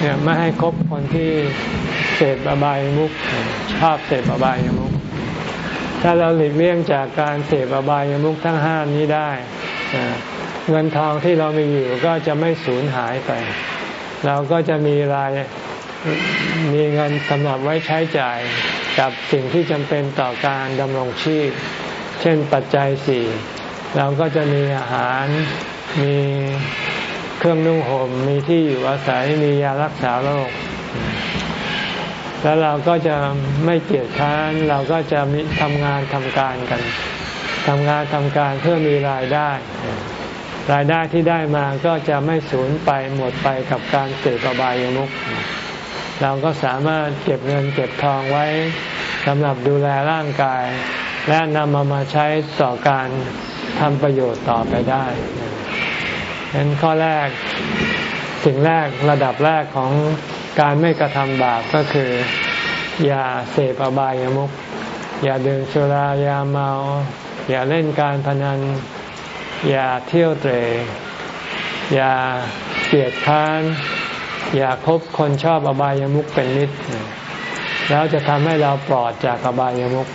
เนี่ยไม่ให้คบคนที่ เสพอบายมุกชอบเสพอบายมุกถ้าเราหลีกเลี่ยงจากการเสพอบายมุกทั้งห้านี้ได้เงินทองที่เรามีอยู่ก็จะไม่สูญหายไป เราก็จะมีรายมีเงินสำหรับไว้ใช้จ่ายกับสิ่งที่จำเป็นต่อการดำรงชีพ เช่นปัจจัยสี่เราก็จะมีอาหารมีเครื่องนุ่งห่มมีที่อยู่อาศัยมียารักษาโรค แล้วเราก็จะไม่เกียจค้านเราก็จะมีทำงานทำการกันทำงานทำการเพื่อมีรายได้ รายได้ที่ได้มาก็จะไม่สูญไปหมดไปกับการเสพอบายมุขเราก็สามารถเก็บเงินเก็บทองไว้สำหรับดูแลร่างกาย และนำมามาใช้ต่อการทำประโยชน์ต่อไปได้ฉะนั้นข้อแรกสิ่งแรกระดับแรกของ การไม่กระทำบาปก็คือ อย่าเสพอบายามุขอย่าดื่มสุรายาเมา อย่าเล่นการพนัน อย่าเที่ยวเตะอย่าเกลียดค้าน อย่าคบคนชอบอบายามุขเป็นนิด แล้วจะทำให้เราปลอดจากอบายามุข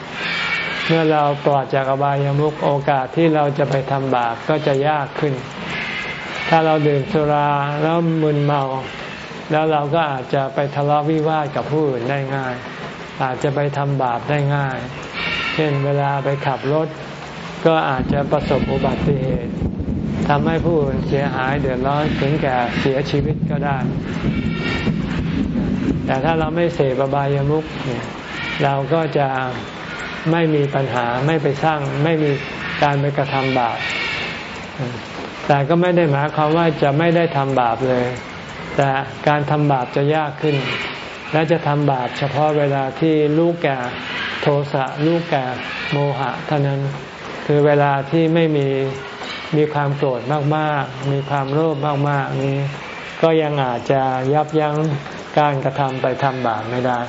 เมื่อเราปลอดจากอบายามุขโอกาสที่เราจะไปทำบาปก็จะยากขึ้น ถ้าเราดื่มสุราแล้วมึนเมา แล้วเราก็อาจจะไปทะเลาะวิวาทกับผู้อื่นได้ง่าย อาจจะไปทำบาปได้ง่าย เช่นเวลาไปขับรถ ก็อาจจะประสบอุบัติเหตุทำให้ผู้อื่นเสียหายเดือดร้อนถึงแก่เสียชีวิตก็ได้ แต่ถ้าเราไม่เสพบายามุขเนี่ยเราก็จะไม่มีปัญหาไม่ไปสร้างไม่มีการไปกระทำบาป แต่ก็ไม่ได้หมายความว่าจะไม่ได้ทำบาปเลย แต่การทำบาปจะยากขึ้น และจะทำบาปเฉพาะเวลาที่ลูกแก่โทสะลูกแก่โมหะเท่านั้นคือเวลาที่ไม่มีมีความโกรธมากๆ มีความโลภมากๆนี้ ก็ยังอาจจะยับยั้งการกระทำไปทำบาปไม่ได้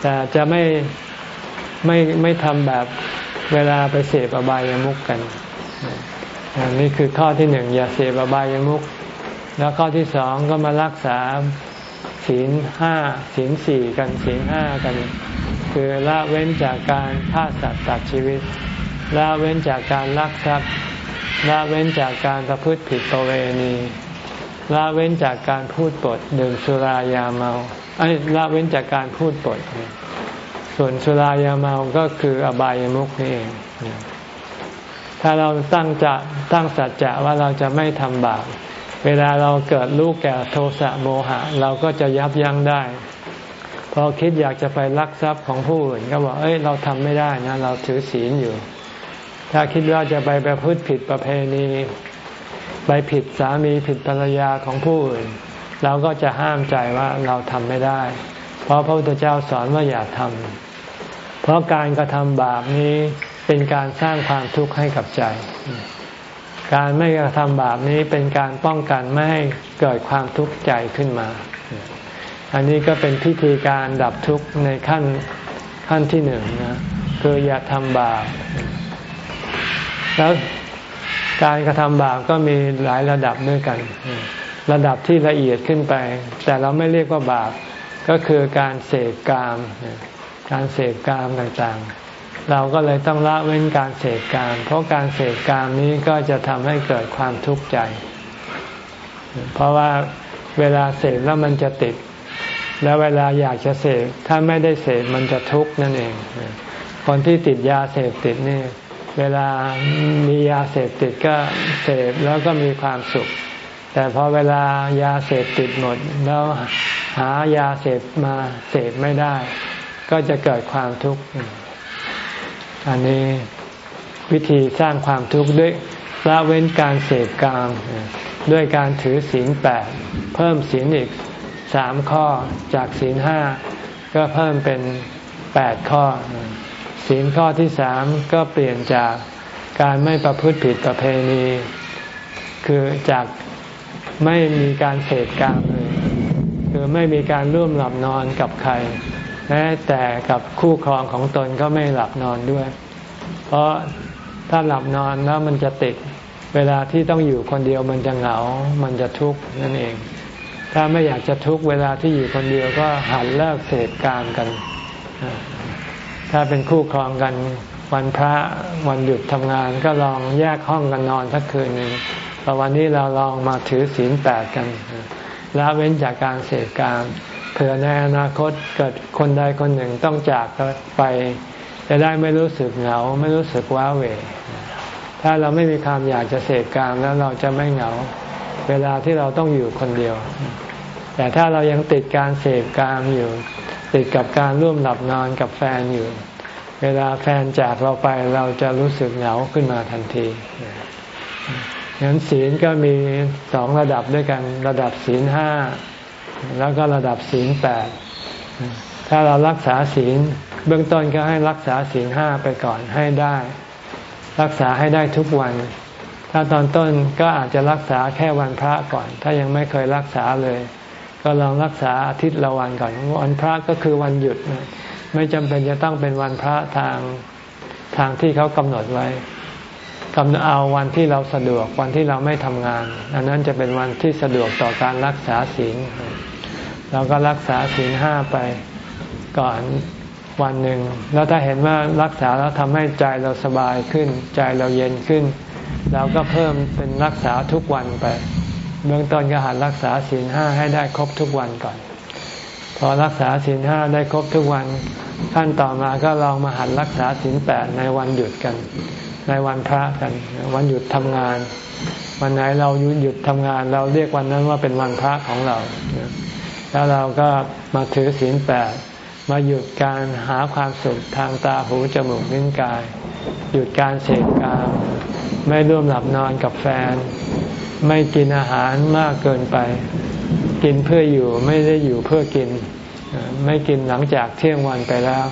แต่จะไม่ไม่ไม่ทำแบบเวลาไปเสพอบายามุกกันนี่คือข้อที่หนึ่งอย่าเสพอบายามุก แล้วข้อที่สองก็มารักษาศีลห้าศีลสี่กันศีลห้ากัน คือละเว้นจากการฆ่าสัตว์ตัดชีวิตละเว้นจากการลักทรัพย์ละเว้นจากการประพฤติผิดประเวณีละเว้นจากการพูดปดดื่มสุรายาเมาไอ้ละเว้นจากการพูดปด ส่วนสุรายาเมาก็คืออบายามุขนี่เองถ้าเราตั้งจะตั้งสัจจะว่าเราจะไม่ทำบาป เวลาเราเกิดลูกแก่โทสะโมหะ เราก็จะยับยั้งได้ พอคิดอยากจะไปลักทรัพย์ของผู้อื่น ก็บอกเอ้ยเราทำไม่ได้นะ เราถือศีลอยู่ ถ้าคิดว่าจะไปประพฤติผิดประเพณี ไปผิดสามีผิดภรรยาของผู้อื่น เราก็จะห้ามใจว่าเราทำไม่ได้ เพราะพระพุทธเจ้าสอนว่าอย่าทำเพราะการกระทำบาปนี้เป็นการสร้างความทุกข์ให้กับใจ การไม่กระทำบาปนี้เป็นการป้องกันไม่ให้เกิดความทุกข์ใจขึ้นมา อันนี้ก็เป็นพิธีการดับทุกข์ในขั้นขั้นที่หนึ่งนะคืออย่าทำบาป แล้วการกระทำบาปก็มีหลายระดับด้วยกัน ระดับที่ละเอียดขึ้นไป แต่เราไม่เรียกว่าบาปก็คือการเสพกาม การเสพกามต่างๆ เราก็เลยต้องละเว้นการเสพกามเพราะการเสพกามนี้ก็จะทำให้เกิดความทุกข์ใจ เพราะว่าเวลาเสพแล้วมันจะติด แล้วเวลาอยากจะเสพถ้าไม่ได้เสพมันจะทุกข์นั่นเอง คนที่ติดยาเสพติดนี่เวลามียาเสพติดก็เสพแล้วก็มีความสุข แต่พอเวลายาเสพติดหมด แล้วหายาเสพมาเสพไม่ได้ ก็จะเกิดความทุกข์ อันนี้วิธีสร้างความทุกข์ด้วยละเว้นการเสพกาม ด้วยการถือศีลแปดเพิ่มศีลอีกสามข้อจากศีลห้าก็เพิ่มเป็นแปดข้อ ศีลข้อที่สามก็เปลี่ยนจากการไม่ประพฤติผิดประเพณี คือจากไม่มีการเสพกามเลยคือไม่มีการร่วมหลับนอนกับใคร แม้แต่กับคู่ครองของตนก็ไม่หลับนอนด้วย เพราะถ้าหลับนอนแล้วมันจะติด เวลาที่ต้องอยู่คนเดียวมันจะเหงา มันจะทุกข์นั่นเอง ถ้าไม่อยากจะทุกข์เวลาที่อยู่คนเดียวก็หันเลิกเสพกามกัน ถ้าเป็นคู่ครองกันวันพระวันหยุดทำงานก็ลองแยกห้องกันนอนสักคืนหนึ่งพอวันนี้เราลองมาถือศีลแปดกันละเว้นจากการเสพกาม ผื่อในอนาคตเกิดคนใดคนหนึ่งต้องจากไป จะได้ไม่รู้สึกเหงา ไม่รู้สึกว้าเหวถ้าเราไม่มีความอยากจะเสพกามแล้วเราจะไม่เหงา เวลาที่เราต้องอยู่คนเดียว แต่ถ้าเรายังติดการเสพกามอยู่ ติดกับการร่วมหลับนอนกับแฟนอยู่ เวลาแฟนจากเราไปเราจะรู้สึกเหงาขึ้นมาทันทีงั้นศีลก็มีสองระดับด้วยกันระดับศีลห้า แล้วก็ระดับศีลแปดถ้าเรารักษาศีลเบื้องต้นก็ให้รักษาศีลห้าไปก่อนให้ได้ รักษาให้ได้ทุกวัน ถ้าตอนต้นก็อาจจะรักษาแค่วันพระก่อน ถ้ายังไม่เคยรักษาเลย ก็ลองรักษาอาทิตย์ละวันก่อนวันพระก็คือวันหยุด ไม่จำเป็นจะต้องเป็นวันพระทางทางที่เขากำหนดไว้กำหนดเอาวันที่เราสะดวกวันที่เราไม่ทำงาน อันนั้นจะเป็นวันที่สะดวกต่อการรักษาศีล เราก็รักษาศีลห้าไปก่อนวันหนึ่ง แล้วถ้าเห็นว่ารักษาแล้วทำให้ใจเราสบายขึ้น ใจเราเย็นขึ้น เราก็เพิ่มเป็นรักษาทุกวันไป เบื้องต้นก็หัดรักษาศีลห้าให้ได้ครบทุกวันก่อน พอรักษาศีลห้าได้ครบทุกวัน ขั้นต่อมาก็ลองมาหัดรักษาศีลแปดในวันหยุดกัน ในวันพระกัน วันหยุดทำงาน วันไหนเราหยุดทำงาน เราเรียกวันนั้นว่าเป็นวันพระของเรา แล้วเราก็มาถือศีลแปดมาหยุดการหาความสุขทางตาหูจมูกลิ้นกาย หยุดการเสพกาม ไม่ร่วมหลับนอนกับแฟน ไม่กินอาหารมากเกินไป กินเพื่ออยู่ไม่ได้อยู่เพื่อกิน ไม่กินหลังจากเที่ยงวันไปแล้ว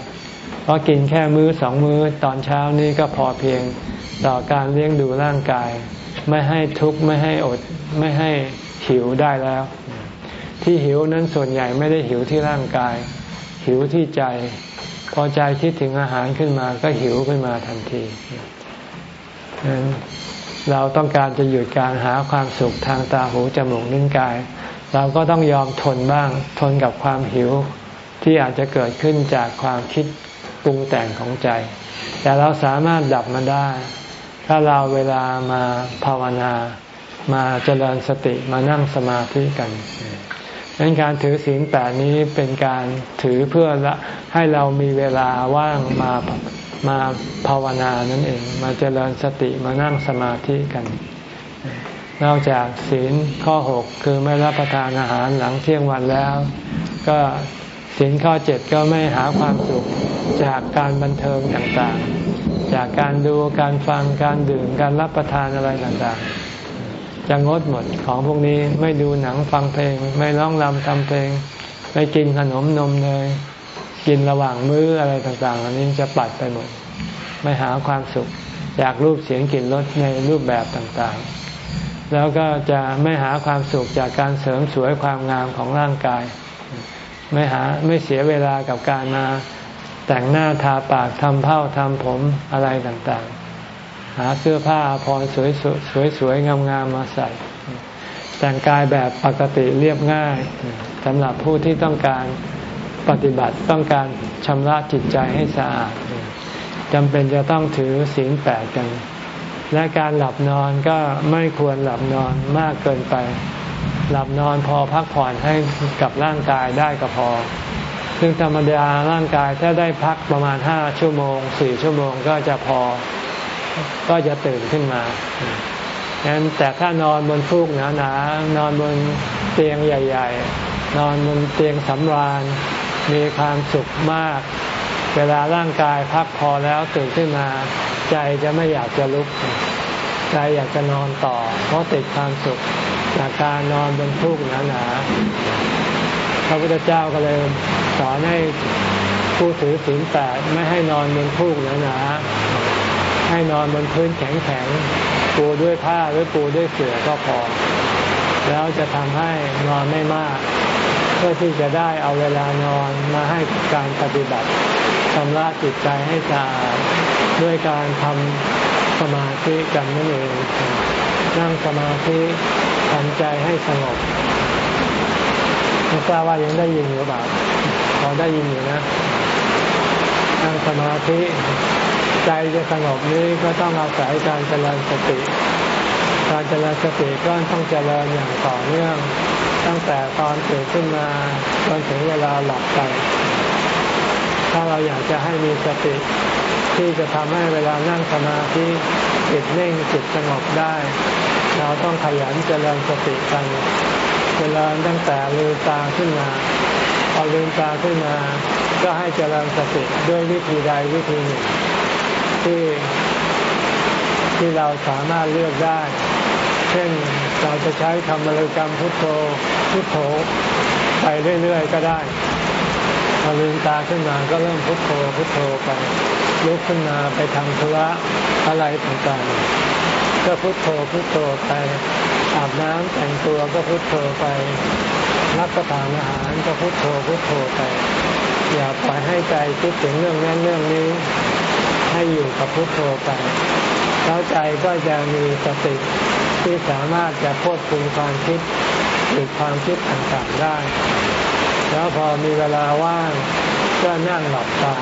เพราะกินแค่มื้อสองมื้อตอนเช้านี้ก็พอเพียงต่อการเลี้ยงดูร่างกาย ไม่ให้ทุกข์ไม่ให้อดไม่ให้หิวได้แล้ว ที่หิวนั้นส่วนใหญ่ไม่ได้หิวที่ร่างกาย หิวที่ใจ พอใจคิดถึงอาหารขึ้นมาก็หิวขึ้นมาทันทีเราต้องการจะหยุดการหาความสุขทางตาหูจมูกนิ้นกาย เราก็ต้องยอมทนบ้าง ทนกับความหิวที่อาจจะเกิดขึ้นจากความคิดปรุงแต่งของใจ แต่เราสามารถดับมันได้ ถ้าเราเวลามาภาวนา มาเจริญสติมานั่งสมาธิกัน ดังนั้นการถือศีลแปดนี้เป็นการถือเพื่อให้เรามีเวลาว่างมามาภาวนานั่นเอง มาเจริญสติมานั่งสมาธิกัน นอกจากศีลข้อหกคือไม่รับประทานอาหารหลังเที่ยงวันแล้ว ก็ศีลข้อเจ็ดก็ไม่หาความสุขจากการบันเทิงต่างๆ จากการดูการฟังการดื่มการรับประทานอะไรต่างๆ จะงดหมดของพวกนี้ไม่ดูหนังฟังเพลง ไม่ร้องรำทำเพลง ไม่กินขนมนมเนยกินระหว่างมื้ออะไรต่างๆอันนี้จะปัดไปหมด ไม่หาความสุข อยากรูปเสียงกลิ่นรสในรูปแบบต่างๆ แล้วก็จะไม่หาความสุขจากการเสริมสวยความงามของร่างกาย ไม่หาไม่เสียเวลากับการมาแต่งหน้าทาปากทำเผ้าทำผมอะไรต่างๆ หาเสื้อผ้าพรสวยๆงามๆมาใส่ แต่งกายแบบปกติเรียบง่ายสำหรับผู้ที่ต้องการปฏิบัติต้องการชำระจิตใจให้สะอาดจำเป็นจะต้องถือศีลแปดกัน และการหลับนอนก็ไม่ควรหลับนอนมากเกินไป หลับนอนพอพักผ่อนให้กับร่างกายได้ก็พอ ซึ่งธรรมดาร่างกายถ้าได้พักประมาณห้าชั่วโมงสี่ชั่วโมงก็จะพอ ก็จะตื่นขึ้นมางั้นแต่ถ้านอนบนฟูกหนาๆนอนบนเตียงใหญ่ ๆ นอนบนเตียงสำราญ มีความสุขมาก เวลาร่างกายพักพอแล้วตื่นขึ้นมา ใจจะไม่อยากจะลุก ใจอยากจะนอนต่อ เพราะติดความสุขจากการนอนบนฟูกหนาๆพระพุทธเจ้าก็เลยสอนให้ผู้ถือศีลแปดไม่ให้นอนบนฟูกหนาๆ ให้นอนบนพื้นแข็งๆปูด้วยผ้าหรือปูด้วยเสื่อก็พอ แล้วจะทำให้นอนไม่มาก เพื่อที่จะได้เอาเวลานอนมาให้การปฏิบัติชำระจิตใจให้สะอาดด้วยการทำสมาธิกันนั่นเองนั่งสมาธิทำใจให้สงบไม่ทราบว่ายังได้ยินหรือเปล่าพอได้ยินอยู่นะนั่งสมาธิ ใจจะสงบนี้ก็ต้องอาศัยการเจริญสติ การเจริญสติก็ต้องเจริญอย่างต่อเนื่อง ตั้งแต่ตอนตื่นขึ้นมาจนถึงเวลาหลับไป ถ้าเราอยากจะให้มีสติ ที่จะทำให้เวลานั่งสมาธิจิตเน่งจิตสงบได้ เราต้องขยันเจริญสติกันเจริญตั้งแต่ลืมตาขึ้นมาพอลืมตาขึ้นมา ก็ให้เจริญสติด้วยวิธีใดวิธีหนึ่ง ที่ที่เราสามารถเลือกได้ เช่นเราจะใช้คำบริกรรมพุทโธพุทโธไปเรื่อยๆก็ได้พอลืมตาขึ้นมาก็เริ่มพุทโธพุทโธไปลุกขึ้นมาไปทำธุระอะไรต่างๆก็พุทโธพุทโธไปอาบน้ำแต่งตัวก็พุทโธไปรับประทานอาหารก็พุทโธพุทโธไป อย่าปล่อยให้ใจคิดถึงเรื่องนั้นเรื่องนี้ ให้อยู่กับพุทโธไปแล้วใจก็จะมีสติที่สามารถจะควบคุมความคิดหรือความคิดต่างๆได้ แล้วพอมีเวลาว่างก็นั่งหลับตา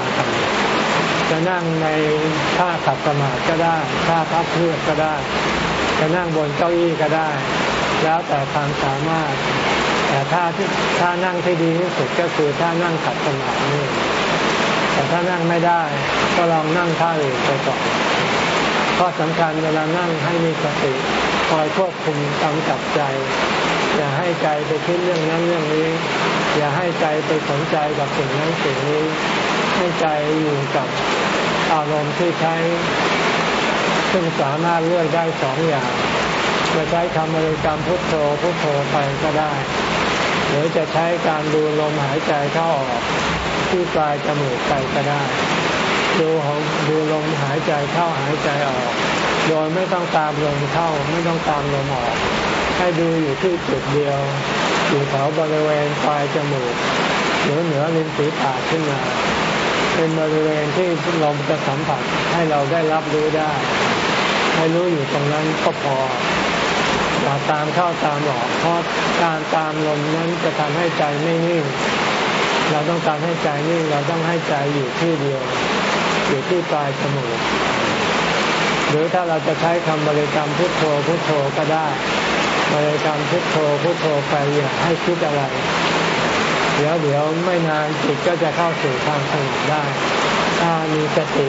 จะนั่งในท่าขัดสมาธิก็ได้ท่าพับเพื่อก็ได้ จะนั่งบนเก้าอี้ก็ได้ แล้วแต่ความสามารถ แต่ท่าที่ท่านั่งที่ดีที่สุดก็คือท่านั่งขัดสมาธินี่ แต่ถ้านั่งไม่ได้ ก็ลองนั่งท่าอื่นไปก่อนข้อสำคัญเวลานั่งให้มีสติคอยควบคุมกำกับใจ อย่าให้ใจไปคิดเรื่องนั้นเรื่องนี้ อย่าให้ใจไปสนใจกับสิ่งนั้นสิ่งนี้ ให้ใจอยู่กับอารมณ์ที่ใช้ ซึ่งสามารถเลือกได้สองอย่างจะใช้คำบริกรรมพุทโธพุทโธไปก็ได้ หรือจะใช้การดูลมหายใจเข้าออก ที่ปลายจมูกไปก็ได้ ดูของดูลมหายใจเข้าหายใจออก โดยไม่ต้องตามลมเข้าไม่ต้องตามลมออก ให้ดูอยู่ที่จุดเดียว อยู่แถวบริเวณปลายจมูกหรือเหนือริมฝีปากขึ้นมาเป็นบริเวณที่ลมจะสัมผัสให้เราได้รับรู้ได้ ให้รู้อยู่ตรงนั้นก็พออย่าตามเข้าตามหลอกเพราะการตามลมนั้นจะทำให้ใจไม่นิ่ง เราต้องการให้ใจนิ่งเราต้องให้ใจอยู่ที่เดียว อยู่ที่ปลายจมูกหรือถ้าเราจะใช้คำบริกรรมพุทโธพุทโธก็ได้ บริกรรมพุทโธพุทโธไปอย่าให้คิดอะไร เดี๋ยวเดี๋ยวไม่นานจิตก็จะเข้าสู่ความสงบได้ ถ้ามีสติ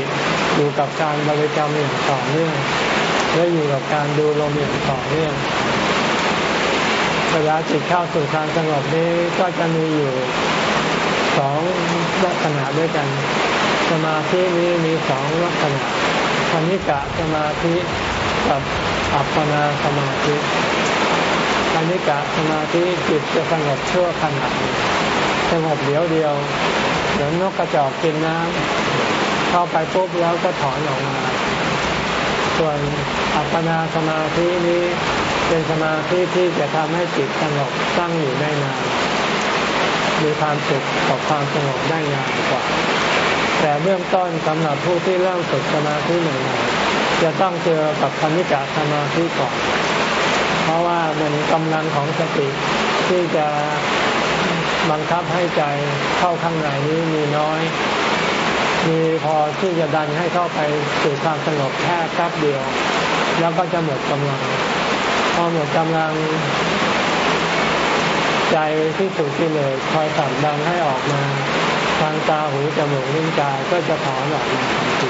อยู่กับการบริกรรมอย่างต่อเนื่องและอยู่กับการดูลมอย่างต่อเนื่องเวลาจิตเข้าสู่ความสงบนี้ก็จะมีอยู่ สองลักษณะด้วยกัน สมาธินี้มีสองลักษณะคณิกะสมาธิกับอัปปนาสมาธิคณิกะสมาธิจิตจะสงบชั่วขณะสงบเดียวเดียวเหมือนนกกระจอกกินน้ำเข้าไปปุ๊บแล้วก็ถอนออกมาส่วนอัปปนาสมาธินี้เป็นสมาธิที่จะทำให้จิตสงบตั้งอยู่ได้นาน มีความสุขกับความสงบได้นานกว่า แต่เบื้องต้นสำหรับผู้ที่เริ่มฝึกสมาธิใหม่ๆจะต้องเจอกับคณิกะสมาธิก่อน เพราะว่ามันกำลังของสติที่จะบังคับให้ใจเข้าข้างในนี้มีน้อย มีพอที่จะดันให้เข้าไปสู่ความสงบแค่แป๊บเดียว แล้วก็จะหมดกำลัง พอหมดกำลัง ใจที่ถูกที่เลยคอยสั่งดันให้ออกมา ทางตาหูจมูกลิ้นกายก็จะถอนออกมาทันที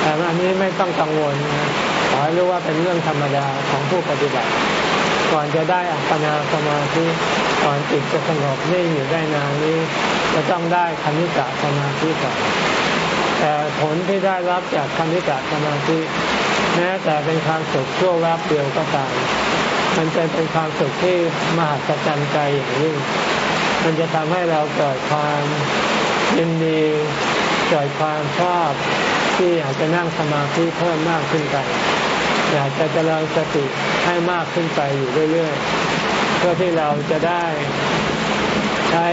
แต่อันนี้ไม่ต้องกังวลนะขอให้รู้ว่าเป็นเรื่องธรรมดาของผู้ปฏิบัติ ก่อนจะได้อัปปนาสมาธิก่อนจิตจะสงบนิ่งอยู่ได้นานนี้ จะต้องได้คณิกะสมาธิก่อนแต่ผลที่ได้รับจากคณิกะสมาธิแม้แต่เป็นความสุขชั่วแวบเดียวก็ตาม มันจะเป็นความสุขที่มหัศจรรย์ใจอย่างยิ่งมันจะทำให้เราเกิดความยินดีเกิดความชอบที่อยากจะนั่งสมาธิเพิ่มมากขึ้นไป อยากจะเจริญสติให้มากขึ้นไปอยู่เรื่อยๆเพื่อที่เราจะได้ใช้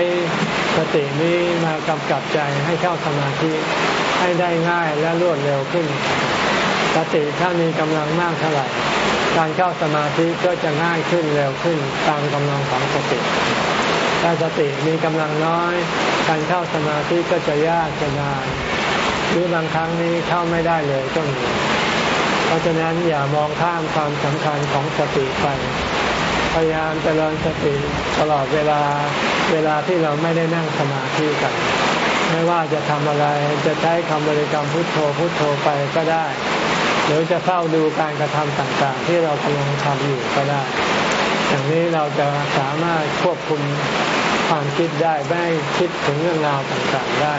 สตินี้มากำกับใจให้เข้าสมาธิให้ได้ง่ายและรวดเร็วขึ้น สติถ้ามีกำลังมากเท่าไหร่ การเข้าสมาธิก็จะง่ายขึ้นเร็วขึ้นตามกำลังของสติถ้าสติมีกำลังน้อย การเข้าสมาธิก็จะยากจะนานหรือบางครั้งนี้เข้าไม่ได้เลยก็มีเพราะฉะนั้นอย่ามองข้ามความสำคัญของสติไปพยายามเจริญสติตลอดเวลาเวลาที่เราไม่ได้นั่งสมาธิกัน ไม่ว่าจะทำอะไรจะใช้คำบริกรรมพุทโธพุทโธไปก็ได้ หรือจะเฝ้าดูการกระทำต่างๆ ที่เรากำลังทำอยู่ก็ได้ อย่างนี้เราจะสามารถควบคุมความคิดได้ไม่คิดถึงเรื่องราวต่างๆได้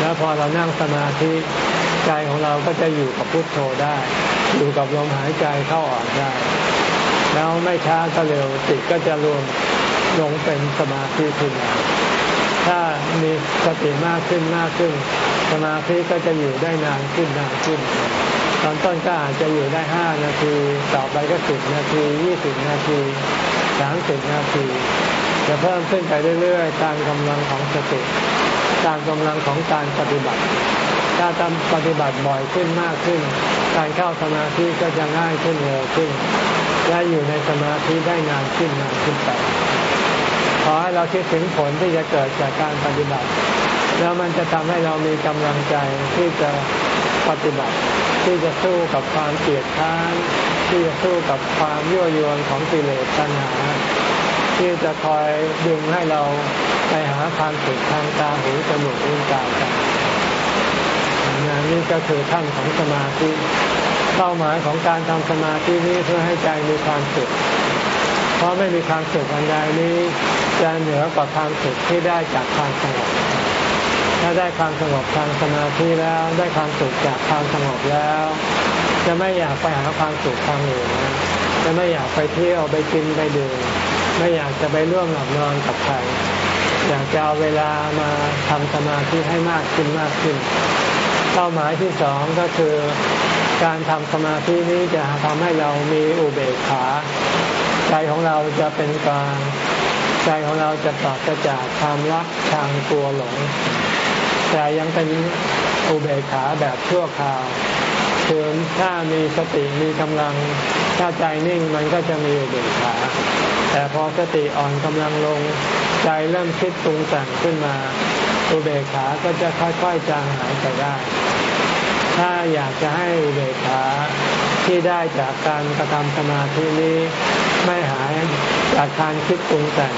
แล้วพอเรานั่งสมาธิใจของเราก็จะอยู่กับพุทโธได้ อยู่กับลมหายใจเข้าออกได้ แล้วไม่ช้าก็เร็วจิตก็จะรวมลงเป็นสมาธิขึ้นมาถ้ามีสติมากขึ้นมากขึ้น สมาธิก็จะอยู่ได้นานขึ้นนานขึ้น อนต้นก็อาจจะอยู่ได้ห้านาที ต่อไปก็สิบนาทียี่สิบนาทีสามสิบนาที จะเพิ่มขึ้นไปเรื่อยๆ ตามกำลังของสติตามกำลังของการปฏิบัติ ถ้าทำปฏิบัติบ่อยขึ้นมากขึ้น การเข้าสมาธิก็จะง่ายขึ้นเร็วขึ้น และอยู่ในสมาธิได้นานขึ้นนานขึ้นไปขอให้เราคิดถึงผลที่จะเกิดจากการปฏิบัติ แล้วมันจะทำให้เรามีกำลังใจที่จะ ปฏิบัติ ที่จะสู้กับความเกลียดค้านที่จะสู้กับความยั่วยวนของกิเลสตัณหา ที่จะคอยดึงให้เราไปหาความสุขทางตาหูจมูกลิ้นกายกันนี่ก็คือท่านของสมาธิเป้าหมายของการทำสมาธินี้เพื่อให้ใจมีความสุข เพราะไม่มีความสุขอันใดนี้จะเหนือกว่าความสุขที่ได้จากความสงบ ถ้าได้ความสงบทางสมาธิแล้วได้ความสุขจากความสงบแล้ว จะไม่อยากไปหาความสุขทางอื่นนะจะไม่อยากไปเที่ยวไปกินไปดื่มไม่อยากจะไปร่วมหลับนอนกับใครอยากจะเอาเวลามาทำสมาธิให้มากขึ้นมากขึ้น เป้าหมายที่สองก็คือการทำสมาธินี้จะทำให้เรามีอุเบกขา ใจของเราจะเป็นกลาง ใจของเราจะปราศจากความรักทางกลัวหลง แต่ยังเป็นอุเบกขาแบบชั่วคราวคือถ้ามีสติมีกำลังถ้าใจนิ่งมันก็จะมีอุเบกขาแต่พอสติอ่อนกำลังลง ใจเริ่มคิดปรุงแต่งขึ้นมา อุเบกขาก็จะค่อยๆจางหายไปได้ ถ้าอยากจะให้อุเบกขาที่ได้จากการกระทำสมาธินี้ไม่หาย จากการคิดปรุงแต่ง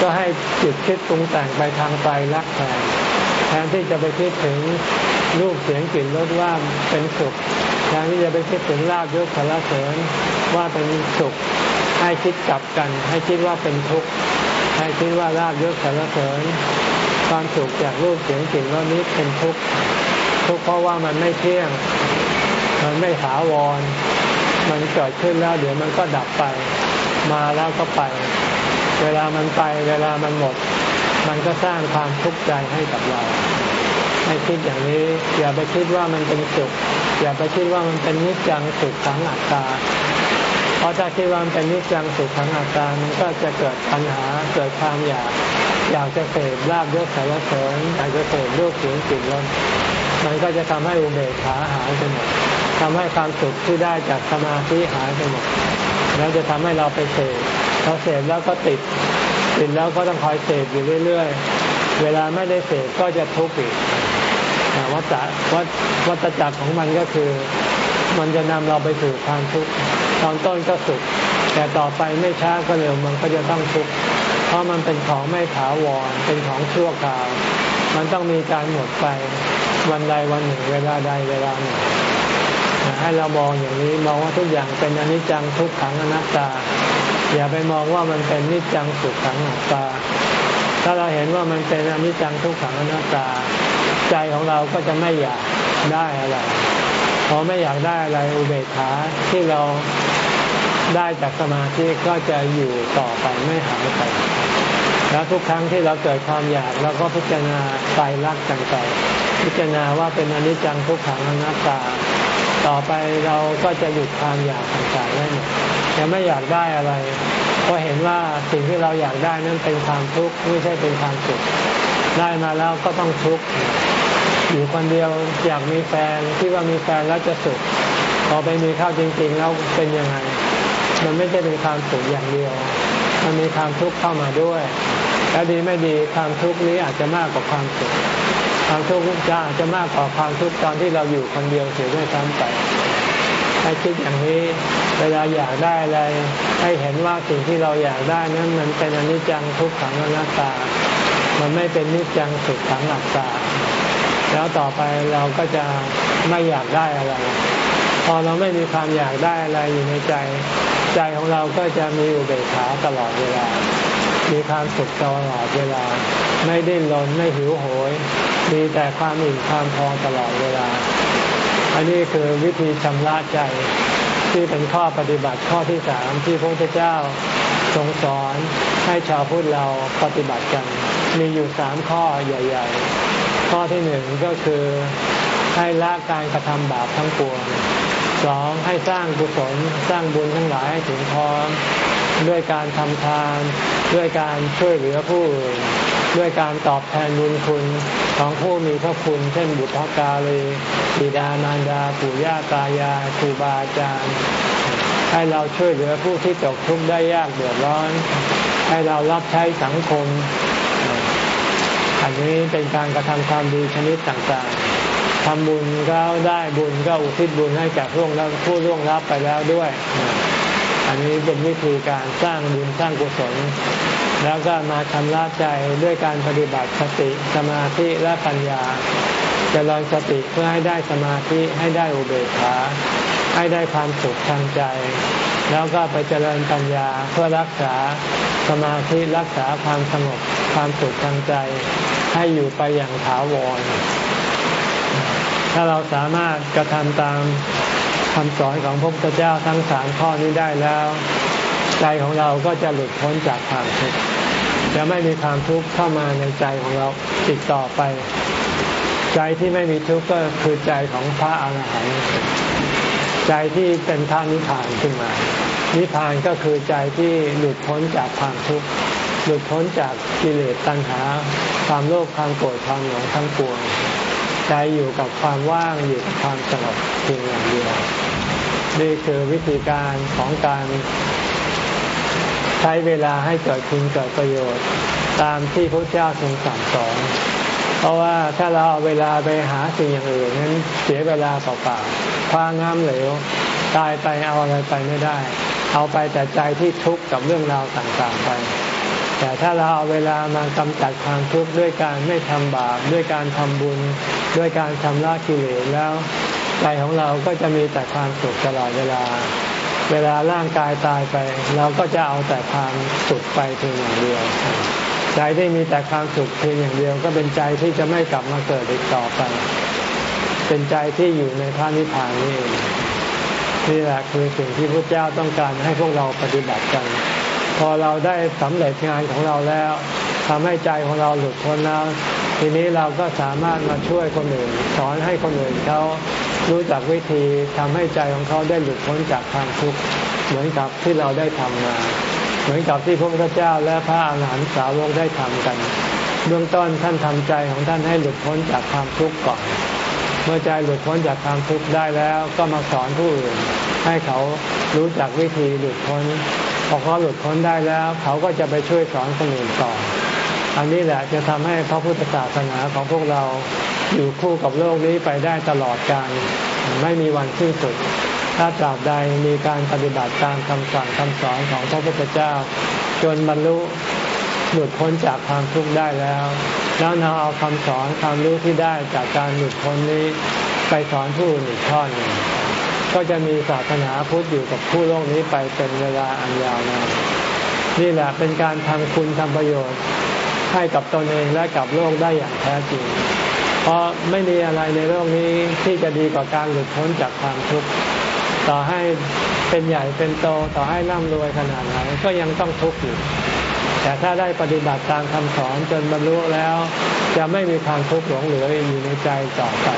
ก็ให้จิตคิดปรุงแต่งไปทางไยรักแทนแทนที่จะไปคิดถึงรูปเสียงกลิ่นรสว่าเป็นสุขแทนที่จะไปคิดถึงลาบยศสารเสริญว่าเป็นสุข ให้คิดกลับกัน ให้คิดว่าเป็นทุกข์ให้คิดว่าลาบยศสารเสริญความสุขจากรูปเสียงกลิ่นรสนี้เป็นทุกข์ทุกข์เพราะว่ามันไม่เที่ยง มันไม่ถาวร มันเกิดขึ้นแล้วเดี๋ยวมันก็ดับไป มาแล้วก็ไป เวลามันไป เวลามันหมด มันก็สร้างความทุกข์ใจให้กับเรา ให้คิดอย่างนี้ อย่าไปคิดว่ามันเป็นสุข อย่าไปคิดว่ามันเป็นนิจจังสุขขังอัตตา เพราะถ้าคิดว่ามันเป็นนิจจังสุขขังอัตตา มันก็จะเกิดปัญหา เกิดความอยาก อยากจะเสพลาบยศสารเสริญอยากจะเสพรูปเสียงกลิ่นรสมันก็จะทำให้อุเบกขาหายไปหมดทำให้ความสุขที่ได้จากสมาธิหายไปหมด แล้วจะทำให้เราไปเสพพอเสพแล้วก็ติด ติดแล้วก็ต้องคอยเสพอยู่เรื่อย ๆ เวลาไม่ได้เสพก็จะทุกข์อีกวัฏวัฏวัฏจักรของมันก็คือ มันจะนำเราไปสู่ความทุกข์ตอนต้นก็สุข แต่ต่อไปไม่ช้าก็เร็วมันก็จะต้องทุกข์เพราะมันเป็นของไม่ถาวรเป็นของชั่วคราว มันต้องมีการหมดไปวันใดวันหนึ่ง เวลาใดเวลาหนึ่ง ให้เรามองอย่างนี้มองว่าทุกอย่างเป็นอนิจจังทุกขังอนัตตา อย่าไปมองว่ามันเป็นนิจจังสุขขังอนัตตา ถ้าเราเห็นว่ามันเป็นอนิจจังทุกขังอนัตตา ใจของเราก็จะไม่อยากได้อะไรพอไม่อยากได้อะไรอุเบกขาที่เราได้จากสมาธิก็จะอยู่ต่อไปไม่หายไปแล้วทุกครั้งที่เราเกิดความอยากเราก็พิจารณาไตรลักษณ์ต่างๆพิจารณาว่าเป็นอนิจจังทุกขังอนัตตา ต่อไปเราก็จะหยุดความอยากต่างๆได้หมดจะไม่อยากได้อะไร เพราะเห็นว่าสิ่งที่เราอยากได้นั้นเป็นความทุกข์ไม่ใช่เป็นความสุข ได้มาแล้วก็ต้องทุกข์อยู่คนเดียวอยากมีแฟนที่ว่ามีแฟนแล้วจะสุขพอไปมีเข้าจริงๆแล้วเป็นยังไง มันไม่ใช่เป็นความสุขอย่างเดียว มันมีความทุกข์เข้ามาด้วย แล้วดีไม่ดีความทุกข์นี้อาจจะมากกว่าความสุข ความทุกข์จะอาจจะมากกว่าความทุกข์ตอนที่เราอยู่คนเดียวเสียด้วยซ้ำไปให้คิดอย่างนี้เวลาอยากได้อะไร ให้เห็นว่าสิ่งที่เราอยากได้นั้นมันเป็นอนิจจังทุกขังอนัตตา มันไม่เป็นนิจจังสุขขังอัตตา แล้วต่อไปเราก็จะไม่อยากได้อะไร พอเราไม่มีความอยากได้อะไรอยู่ในใจ ใจของเราก็จะมีอุเบกขาตลอดเวลา มีความสุขตลอดเวลา ไม่ดิ้นรนไม่หิวโหย มีแต่ความอิ่มความพอตลอดเวลา อันนี้คือวิธีชำระใจที่เป็นข้อปฏิบัติข้อที่สามที่พระพุทธเจ้าทรงสอนให้ชาวพุทธเราปฏิบัติกัน มีอยู่สามข้อใหญ่ ๆ ข้อที่หนึ่งก็คือให้ละการกระทำบาปทั้งปวงสองให้สร้างกุศลสร้างบุญทั้งหลายให้ถึงพร้อม ด้วยการทำทาน ด้วยการช่วยเหลือผู้อื่น ด้วยการตอบแทนบุญคุณของผู้มีพระคุณ เช่นบุพการีบิดามารดาปู่ย่าตายายครูบาอาจารย์ ให้เราช่วยเหลือผู้ที่ตกทุกข์ได้ยากเดือดร้อน ให้เรารับใช้สังคม อันนี้เป็นการกระทำความดีชนิดต่างๆทำบุญก็ได้บุญก็อุทิศบุญให้แล้วผู้ล่วงรับไปแล้วด้วย อันนี้เป็นวิธีการสร้างบุญสร้างกุศล แล้วก็มาชำระใจด้วยการปฏิบัติสติสมาธิและปัญญาจเจริญสติเพื่อให้ได้สมาธิให้ได้อุเบกขาให้ได้ความสุขทางใจ แล้วก็ไปเจริญปัญญาเพื่อรักษาสมาธิรักษาความสงบความสุขทางใจ ให้อยู่ไปอย่างถาวร ถ้าเราสามารถกระทำตาม คำสอนของพระพุทธเจ้าทั้งสามข้อนี้ได้แล้ว ใจของเราก็จะหลุดพ้นจากความทุกข์จะไม่มีความทุกข์เข้ามาในใจของเราติดต่อไป ใจที่ไม่มีทุกข์ก็คือใจของพระอาหารหันต์ใจที่เป็นพระนิพพานขึ้นมา นิพพานก็คือใจที่หลุดพ้นจากความทุกข์หลุดพ้นจากกิเลสตัณหา ความโลภความโกรธความหลงทั้งปวง ใจอยู่กับความว่างอยู่กับความสงบเพียงอย่างเดียวนี่คือวิธีการของการใช้เวลาให้เกิดคุณเกิดประโยชน์ ตามที่พระเจ้าทรงสั่งสอนเพราะว่าถ้าเราเอาเวลาไปหาสิ่งอย่างอื่นนั้นเสียเวลาเปล่าๆความงามเหลวตายไปเอาอะไรไปไม่ได้ เอาไปแต่ใจที่ทุกข์กับเรื่องราวต่างๆไป แต่ถ้าเราเอาเวลามากำจัดความทุกข์ด้วยการไม่ทำบาปด้วยการทำบุญ ด้วยการชำระกิเลสแล้วใจของเราก็จะมีแต่ความสุขตลอดเวลา เวลาร่างกายตายไป เราก็จะเอาแต่ความสุขไปเพียงอย่างเดียว ใจที่มีแต่ความสุขเพียงอย่างเดียว ก็เป็นใจที่จะไม่กลับมาเกิดอีกต่อไป เป็นใจที่อยู่ในพระนิพพานนี่เองนี่แหละคือสิ่งที่พระเจ้าต้องการให้พวกเราปฏิบัติกัน พอเราได้สำเร็จงานของเราแล้วทำให้ใจของเราหลุดพ้นแล้ว ทีนี้เราก็สามารถมาช่วยคนอื่น สอนให้คนอื่นเขารู้จักวิธีทำให้ใจของเขาได้หลุดพ้นจากความทุกข์เหมือนกับที่เราได้ทำมาเหมือนกับที่พระพุทธเจ้าและพระอาหารหันตสาวกได้ทำกันเบื้องต้นท่านทำใจของท่านให้หลุดพ้นจากความทุกข์ก่อน เมื่อใจหลุดพ้นจากความทุกข์ได้แล้ว ก็มาสอนผู้อื่นให้เขารู้จักวิธีหลุดพ้น พอเขาหลุดพ้นได้แล้ว เขาก็จะไปช่วยสอนคนอื่นต่อ อันนี้แหละจะทำให้พระพุทธศาสนาของพวกเราอยู่คู่กับโลกนี้ไปได้ตลอดกาลไม่มีวันสิ้นสุด ถ้าตราบใดมีการปฏิบัติตามคำสั่งคำสอนของพระพุทธเจ้า จนบรรลุหลุดพ้นจากความทุกข์ได้แล้ว แล้วนำเอาคำสอนความรู้ที่ได้จากการหลุดพ้นนี้ไปสอนผู้อื่นอีกทอดหนึ่ง ก็จะมีศาสนาพุทธอยู่กับผู้โลกนี้ไปเป็นเวลาอันยาวนานนี่แหละเป็นการทำคุณทำประโยชน์ให้กับตนเองและกับโลกได้อย่างแท้จริง เพราะไม่มีอะไรในโลกนี้ที่จะดีกว่าการหลุดพ้นจากความทุกข์ต่อให้เป็นใหญ่เป็นโตต่อให้ร่ำรวยขนาดไหนก็ยังต้องทุกข์อยู่แต่ถ้าได้ปฏิบัติตามคำสอนจนบรรลุแล้ว จะไม่มีความทุกข์หลงเหลืออยู่ในใจต่อไป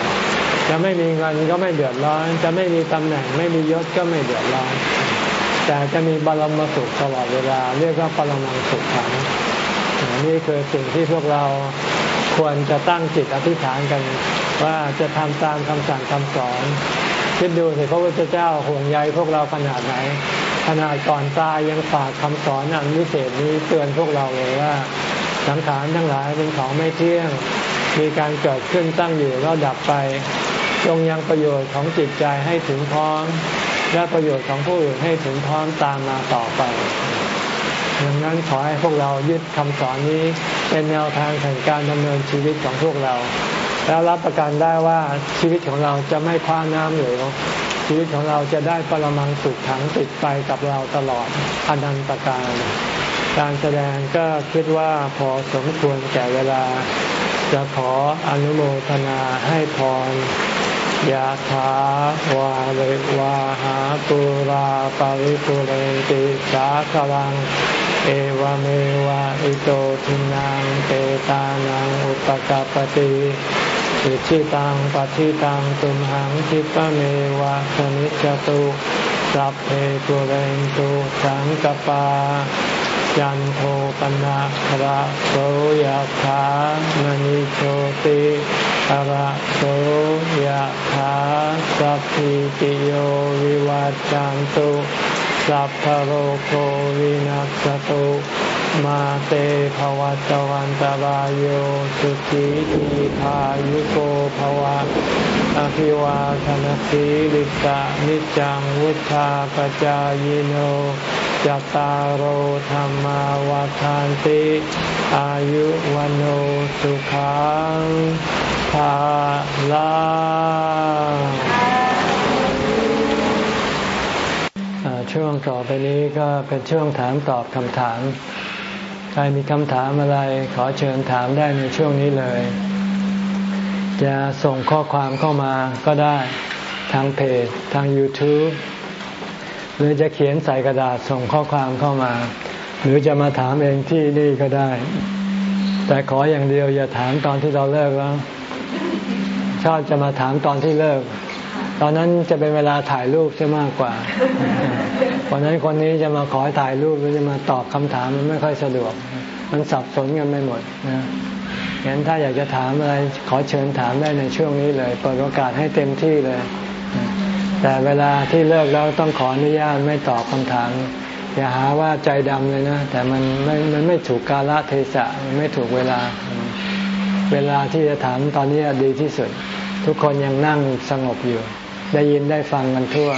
จะไม่มีเงินก็ไม่เดือดร้อน จะไม่มีตำแหน่ง ไม่มียศก็ไม่เดือดร้อน แต่จะมีบารมีสุขตลอดเวลา เรียกว่าปรมังสุขขังนี่คือสิ่งที่พวกเราควรจะตั้งจิตอธิษฐานกัน ว่าจะทำตามคำสั่งคำสอนคิดดูสิพระพุทธเจ้าห่วงใยพวกเราขนาดไหนขนาดก่อนตายยังฝากคำสอนอันวิเศษนี้เตือนพวกเราเลยว่าสังขารทั้งหลายเป็นของไม่เที่ยง มีการเกิดขึ้นตั้งอยู่แล้วดับไป จงยังประโยชน์ของจิตใจให้ถึงพร้อม และประโยชน์ของผู้อื่นให้ถึงพร้อมตามมาต่อไปดังนั้นขอให้พวกเรายึดคำสอนนี้เป็นแนวทางแห่งการดำเนินชีวิตของพวกเรา แล้วรับประกันได้ว่าชีวิตของเราจะไม่คว้าน้ำเหลวชีวิตของเราจะได้ปรมังสุขขังติดไปกับเราตลอดอนันตการการแสดงก็คิดว่าพอสมควรแก่เวลา จะขออนุโมทนาให้พร ยะถาวาเลวาหาปุราปาริปุเรติสาคลัง เอวเมวะอิโตทินังเตตานังอุปกปติอิชิตังปฏิตังตุมหังคิปเมวะสมิจจตุสัพเพปุเรนตุสังกปายันโทปนะระโสยถามณิโชติ อระโสยถาสัพพิติโยวิวัจจันตุสัพพโรโควินัสตุมาเตภวัตวันตารโยสุขีทีขายุโกภวะอภิวาทนสีลิสะนิจังวุธาปจายโนจตารโหธรรมวาทานติ อายุวันโอสุขัง ภาลาช่วงต่อไปนี้ก็เป็นช่วงถามตอบคำถาม ใครมีคำถามอะไรขอเชิญถามได้ในช่วงนี้เลย จะส่งข้อความเข้ามาก็ได้ทางเพจทาง YouTube หรือจะเขียนใส่กระดาษส่งข้อความเข้ามา หรือจะมาถามเองที่นี่ก็ได้ แต่ขออย่างเดียวอย่าถามตอนที่เราเลิกแล้ว ชอบจะมาถามตอนที่เลิก ตอนนั้นจะเป็นเวลาถ่ายรูปใช่มากกว่าวันนั้นคนนี้จะมาขอถ่ายรูปหรือจะมาตอบคำถามมันไม่ค่อยสะดวก มันสับสนกันไม่หมดนะงั้นถ้าอยากจะถามอะไรขอเชิญถามได้ในช่วงนี้เลยเปิดโอกาสให้เต็มที่เลย แต่เวลาที่เลิกแล้วต้องขออนุญาตไม่ตอบคำถาม อย่าหาว่าใจดำเลยนะ แต่มันไม่มันไม่ถูกกาลเทศะมันไม่ถูกเวลา เวลาที่จะถามตอนนี้ดีที่สุด ทุกคนยังนั่งสงบอยู่ ได้ยินได้ฟังกันทั่ว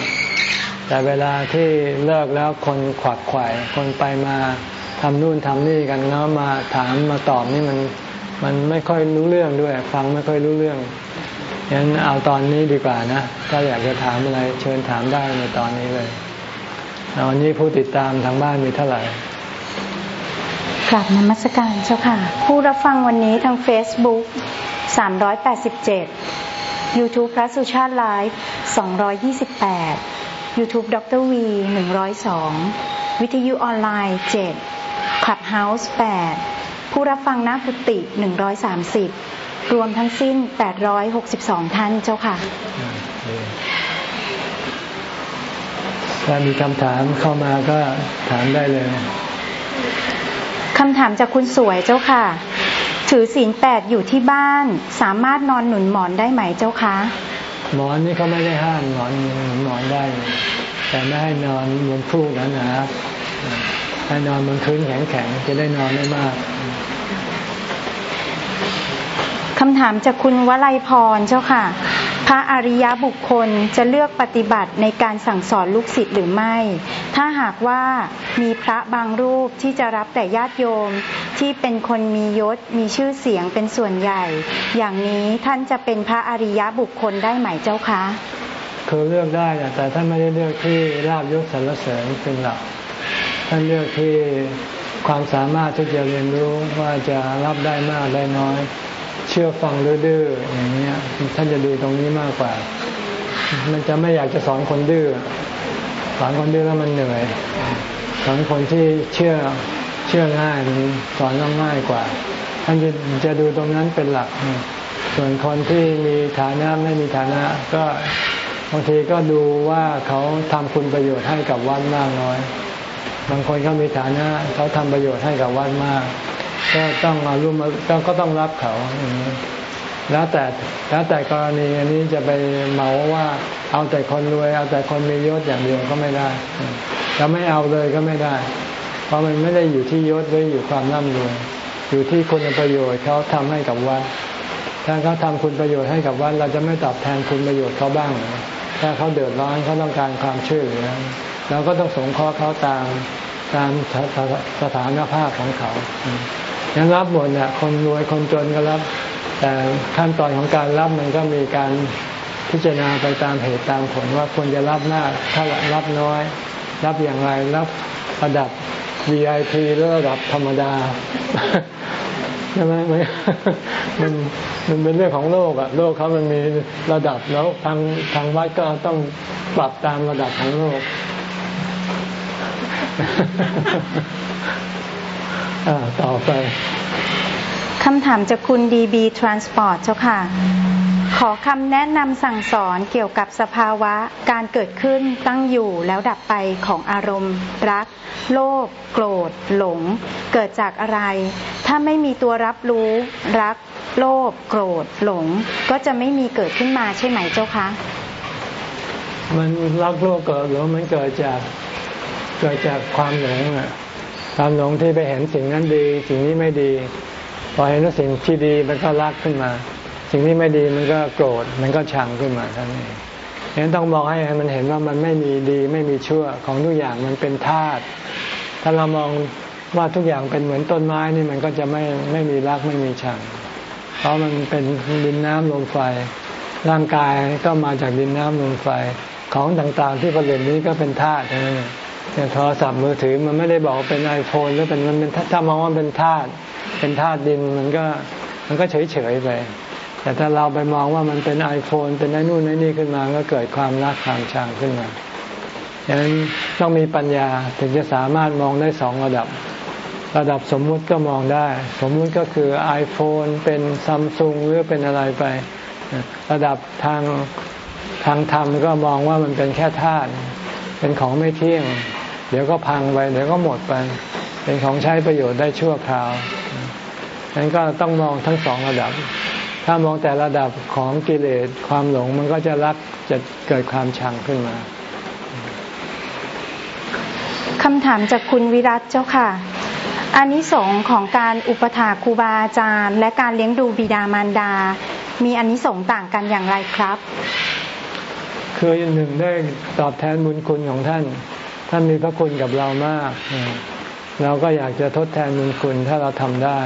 แต่เวลาที่เลิกแล้วคนขวักไขว่คนไปมาทำนู่นทำนี่กันแล้วมาถามมาตอบนี่มันมันไม่ค่อยรู้เรื่องด้วย ฟังไม่ค่อยรู้เรื่องงั้นเอาตอนนี้ดีกว่านะถ้าอยากจะถามอะไรเชิญถามได้ในตอนนี้เลยวันนี้ผู้ติดตามทางบ้านมีเท่าไหร่ กลับนมัสการเจ้าค่ะ ผู้รับฟังวันนี้ทาง Facebook 387 YouTube พระสุชาติไลฟ์228 YouTube ดร V 102 วิทยุออนไลน์ 7 Clubhouse 8 ผู้รับฟังหน้ากุฏิหนึ่งร้อยสามสิบรวมทั้งสิ้นแปดร้อยหกสิบสองท่านเจ้าค่ะ ถ้ามีคำถามเข้ามาก็ถามได้เลย คำถามจากคุณสวยเจ้าค่ะ ถือศีลแปดอยู่ที่บ้าน สามารถนอนหนุนหมอนได้ไหมเจ้าคะหมอนนี่เขาไม่ได้ห้ามหมอนหมอนได้ แต่ไม่ให้นอนบนฟูกนะนะครับให้นอนบนพื้นแข็งๆจะได้นอนไม่มากคำถามจากคุณวลัยพรเจ้าค่ะ พระอริยบุคคลจะเลือกปฏิบัติในการสั่งสอนลูกศิษย์หรือไม่ ถ้าหากว่ามีพระบางรูปที่จะรับแต่ญาติโยมที่เป็นคนมียศมีชื่อเสียงเป็นส่วนใหญ่ อย่างนี้ท่านจะเป็นพระอริยบุคคลได้ไหมเจ้าคะคือเลือกได้แต่ท่านไม่ได้เลือกที่ราบยศสรรเสริญเป็นหลักท่านเลือกที่ความสามารถที่จะเรียนรู้ว่าจะรับได้มากได้น้อย เชื่อฟังดื้ออย่างนี้ท่านจะดูตรงนี้มากกว่า มันจะไม่อยากจะสอนคนดื้อสอนคนดื้อแล้วมันเหนื่อยสอนคนที่เชื่อเชื่อง่ายมันสอนง่ายกว่า ท่านจะจะดูตรงนั้นเป็นหลัก ส่วนคนที่มีฐานะไม่มีฐานะ ก็บางทีก็ดูว่าเขาทำคุณประโยชน์ให้กับวัดมากน้อย บางคนเขามีฐานะเขาทำประโยชน์ให้กับวัดมาก ก็ต้องมาร่วมต้องก็ต้องรับเขาแล้วแต่แล้วแต่กรณีอันนี้จะไปเมาว่าเอาแต่คนรวย เอาแต่คนมียศอย่างเดียวก็ไม่ได้จะไม่เอาเลยก็ไม่ได้ เพราะมันไม่ได้อยู่ที่ยศหรืออยู่ความร่ำรวยอยู่ที่คุณประโยชน์เขาทำให้กับวัดถ้าเขาทำคุณประโยชน์ให้กับวัดเราจะไม่ตอบแทนคุณประโยชน์เขาบ้างถ้าเขาเดือดร้อนเขาต้องการความช่วยเหลือเราก็ต้องสงเคราะห์เขาตามตามสถานภาพของเขา ยังรับหมดเนี่ยคนรวยคนจนก็รับ แต่ขั้นตอนของการรับมันก็มีการพิจารณาไปตามเหตุตามผลว่าควรจะรับมากถ้ารับน้อย รับอย่างไรรับระดับ VIP หรือระดับธรรมดาใช่ไหมมันมันเป็นเรื่องของโลกอะโลกเขามันมีระดับแล้วทางทางวัดก็ต้องปรับตามระดับของโลก ต่อไปคำถามจากคุณดีบีทรานสปอร์ตเจ้าค่ะ ขอคำแนะนำสั่งสอนเกี่ยวกับสภาวะการเกิดขึ้นตั้งอยู่แล้วดับไปของอารมณ์ รัก โลภโกรธ หลง เกิดจากอะไร ถ้าไม่มีตัวรับรู้ รัก โลภโกรธ หลง ก็จะไม่มีเกิดขึ้นมาใช่ไหมเจ้าคะมันรักโลภโกรธหลงมันเกิดจากเกิดจากความหลงอะ ความหลงที่ไปเห็นสิ่งนั้นดี สิ่งนี้ไม่ดี พอเห็นว่าสิ่งที่ดีมันก็รักขึ้นมา สิ่งที่ไม่ดีมันก็โกรธมันก็ชังขึ้นมาท่านเองยังต้องบอกให้มันเห็นว่ามันไม่มีดีไม่มีชั่วของทุกอย่างมันเป็นธาตุถ้าเรามองว่าทุกอย่างเป็นเหมือนต้นไม้นี่มันก็จะไม่ไม่มีรักไม่มีชัง เพราะมันเป็นดินน้ำลมไฟ ร่างกายก็มาจากดินน้ำลมไฟของต่างๆ ที่ผลิตนี้ก็เป็นธาตุนั่น โทรศัพท์มือถือมันไม่ได้บอกเป็นไอโฟนหรือเป็นมันเป็นถ้ามองว่าเป็นธาตุเป็นธาตุดินมันก็มันก็เฉยเฉยไป แต่ถ้าเราไปมองว่ามันเป็นไอโฟนเป็นไอ้นู่นไอ้นี่ขึ้นมาก็เกิดความรักความชังขึ้นมาดังนั้นต้องมีปัญญาถึงจะสามารถมองได้สองระดับ ระดับสมมุติก็มองได้ สมมุติก็คือ iPhone เป็นซัมซุงหรือเป็นอะไรไประดับทางทางธรรมก็มองว่ามันเป็นแค่ธาตุเป็นของไม่เที่ยง เดี๋ยวก็พังไปเดี๋ยวก็หมดไป เป็นของใช้ประโยชน์ได้ชั่วคราวนั้นก็ต้องมองทั้งสองระดับ ถ้ามองแต่ระดับของกิเลสความหลงมันก็จะรักจะเกิดความชังขึ้นมาคำถามจากคุณวิรัตเจ้าค่ะอานิสงส์ของการอุปถาครูบาอาจารย์ และการเลี้ยงดูบิดามารดา มีอานิสงส์ต่างกันอย่างไรครับ คือหนึ่งได้ตอบแทนบุญคุณของท่าน ท่านมีพระคุณกับเรามาก เราก็อยากจะทดแทนบุญคุณถ้าเราทำได้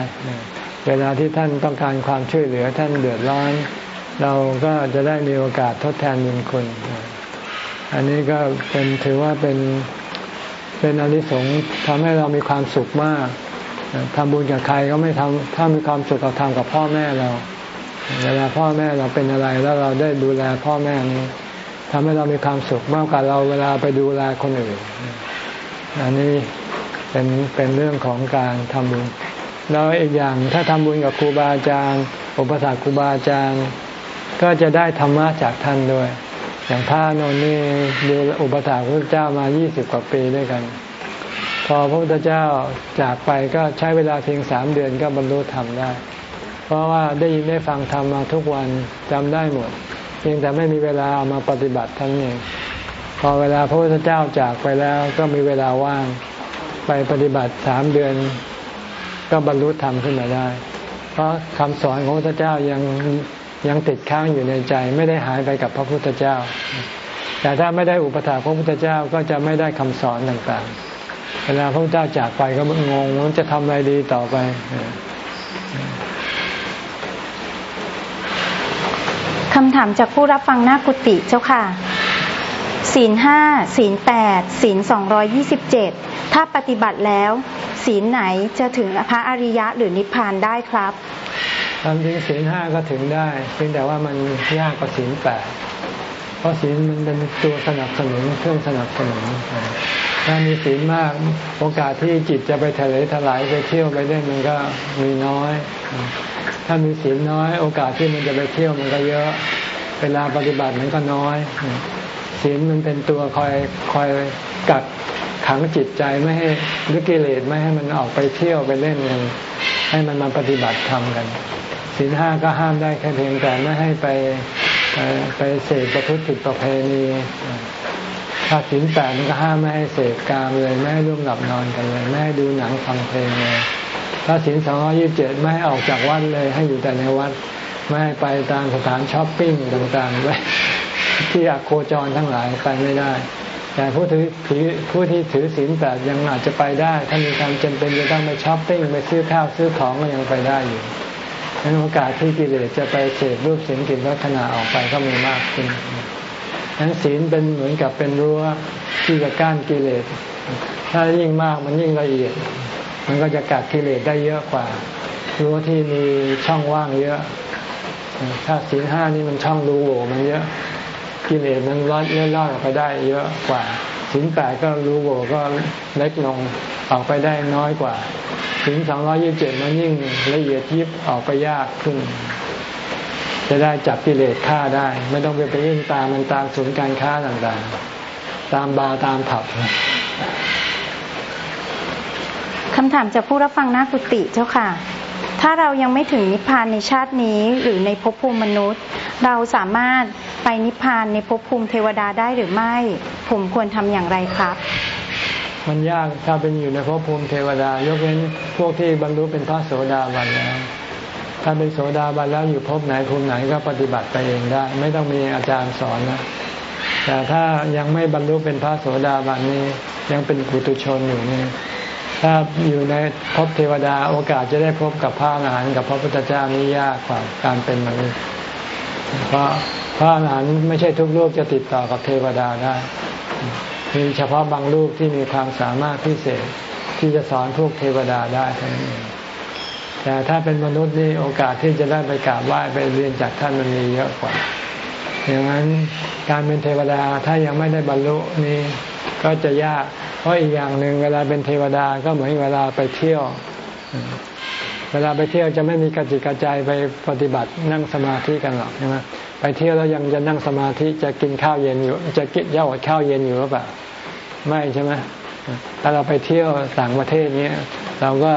เวลาที่ท่านต้องการความช่วยเหลือท่านเดือดร้อน เราก็จะได้มีโอกาสทดแทนบุญคุณ อันนี้ก็เป็นถือว่าเป็นเป็นอนิสงส์ทำให้เรามีความสุขมากทำบุญกับใครก็ไม่ทำถ้ามีความสุขเราทำกับพ่อแม่เรา เวลาพ่อแม่เราเป็นอะไรแล้วเราได้ดูแลพ่อแม่นี้ ทำให้เรามีความสุขมากกว่าเราเวลาไปดูแลคนอื่น อันนี้เป็นเป็นเรื่องของการทำบุญแล้วอีกอย่างถ้าทำบุญกับครูบาอาจารย์อุปสรรคครูบาอาจารย์ ก็จะได้ธรรมะจากท่านด้วย อย่างพระนนท์นี่ดูอุปถากพระเจ้ามา 20 กว่าปีด้วยกัน พอพระพุทธเจ้าจากไปก็ใช้เวลาเพียงสามเดือนก็บรรลุธรรมได้ เพราะว่าได้ยินได้ฟังธรรมมาทุกวันจำได้หมด เพียงแต่ไม่มีเวลาเอามาปฏิบัติทั้งนี้พอเวลาพระพุทธเจ้าจากไปแล้วก็มีเวลาว่าง ไปปฏิบัติสามเดือน ก็บรรลุธรรมขึ้นมาได้ เพราะคำสอนของพระพุทธเจ้ายังยังติดค้างอยู่ในใจ ไม่ได้หายไปกับพระพุทธเจ้า แต่ถ้าไม่ได้อุปถัมภ์พระพุทธเจ้าก็จะไม่ได้คำสอนต่างๆ เวลาพระพุทธเจ้าจากไปก็งงว่าจะทำอะไรดีต่อไปำถามจากผู้รับฟังหน้ากุฏิเจ้าค่ะ ศีลห้าศีลแปดศีลสองรอยี่สิบเจ็ดถ้าปฏิบัติแล้ว ศีลไหนจะถึงพระอริยะหรือนิพพานได้ครับทำจริงศีลห้าก็ถึงได้เพียงแต่ว่ามันยากกว่าศีลแปดเพราะศีลมันเป็นตัวสนับสนุนเครื่องสนับสนุนถ้ามีศีลมากโอกาสที่จิตจะไปทะเลถลายไปเที่ยวไปได้มันก็มีน้อย ถ้ามีศีลน้อย โอกาสที่มันจะไปเที่ยวมันก็เยอะ เวลาปฏิบัติมันก็น้อยศีลมันเป็นตัวคอยคอยกัดขังจิตใจไม่ให้หรือกิเลสไม่ให้มันออกไปเที่ยวไปเล่นกันให้มันมาปฏิบัติธรรมกันศีลห้าก็ห้ามได้แค่เพียงแต่ไม่ให้ไปไปเสพประพฤติผิดประเพณีถ้าศีลแปดมันก็ห้ามไม่ให้เสพกามเลยไม่ให้ร่วมหลับนอนกันเลยไม่ให้ดูหนังฟังเพลงเลยถ้าศีลสองร้อยี่สิบเจ็ดไม่ให้ออกจากวัดเลยให้อยู่แต่ในวัด ไม่ให้ไปตามสถานช้อปปิ้งต่างๆไว้ที่อโคจรทั้งหลายไปไม่ได้ แต่ผู้ถือผู้ที่ถือศีลแปดยังอาจจะไปได้ ถ้ามีการจำเป็นจะต้องไปช้อปปิ้งไปซื้อข้าวซื้อของก็ยังไปได้อยู่นั้นโอกาสที่กิเลสจะไปเสพรูปสียงกลิ่นรสขณะออกไปก็มีมากขึ้นนั้นศีลเป็นเหมือนกับเป็นรั้วที่จะกั้นกิเลส ถ้ายิ่งมากมันยิ่งละเอียด มันก็จะกัดกิเลสได้เยอะกว่ารั้วที่มีช่องว่างเยอะ ถ้าศีลห้านี่มันช่องรูโหว่มันเยอะกิเลสมันรอดเลื่อนลอดออกไปได้เยอะกว่าศีลแปดก็รูโหว่ก็เล็กลงออกไปได้น้อยกว่าถึงสองร้อยี่สิบเจ็ดมันยิ่งละเอียดยิบออกไปยากขึ้น จะได้จับกิเลสฆ่าได้ ไม่ต้องไปไปยิ่งตามมันตามศูนย์การค้าต่างๆ ตามบาร์ตามผับคำถามจากผู้รับฟังหน้ากุฏิเจ้าค่ะ ถ้าเรายังไม่ถึงนิพพานในชาตินี้หรือในภพภูมิมนุษย์ เราสามารถไปนิพพานในภพภูมิเทวดาได้หรือไม่ ผมควรทำอย่างไรครับ มันยากถ้าเป็นอยู่ในภพภูมิเทวดายกเว้นพวกที่บรรลุเป็นพระโสดาบันแล้วถ้าเป็นโสดาบันแล้วอยู่ภพไหนภูมิไหนก็ปฏิบัติไปเองได้ ไม่ต้องมีอาจารย์สอนนะแต่ถ้ายังไม่บรรลุเป็นพระโสดาบันนี้ยังเป็นปุถุชนอยู่นี่ ถ้าอยู่ในภพเทวดาโอกาสจะได้พบกับพระอรหันต์กับพระพุทธเจ้านี้ยากกว่าการเป็นมนุษย์เพราะพระอรหันต์ไม่ใช่ทุกรูปจะติดต่อกับเทวดาได้มีเฉพาะบางรูปที่มีความสามารถพิเศษที่จะสอนพวกเทวดาได้เท่านั้นเองแต่ถ้าเป็นมนุษย์นี่โอกาสที่จะได้ไปกราบไหว้ไปเรียนจากท่านมันมีเยอะกว่าอย่างนั้นการเป็นเทวดาถ้ายังไม่ได้บรรลุนี่ ก็จะยาก เพราะอีกอย่างหนึ่งเวลาเป็นเทวดาก็เหมือนเวลาไปเที่ยว เวลาไปเที่ยวจะไม่มีกระจิกกระใจไปปฏิบัตินั่งสมาธิกันหรอกใช่ไหมไปเที่ยวแล้วยังจะนั่งสมาธิจะกินข้าวเย็นอยู่ จะกินย่าอดข้าวเย็นอยู่หรือเปล่าไม่ใช่ไหมถ้าเราไปเที่ยวต่างประเทศเนี้ยเราก็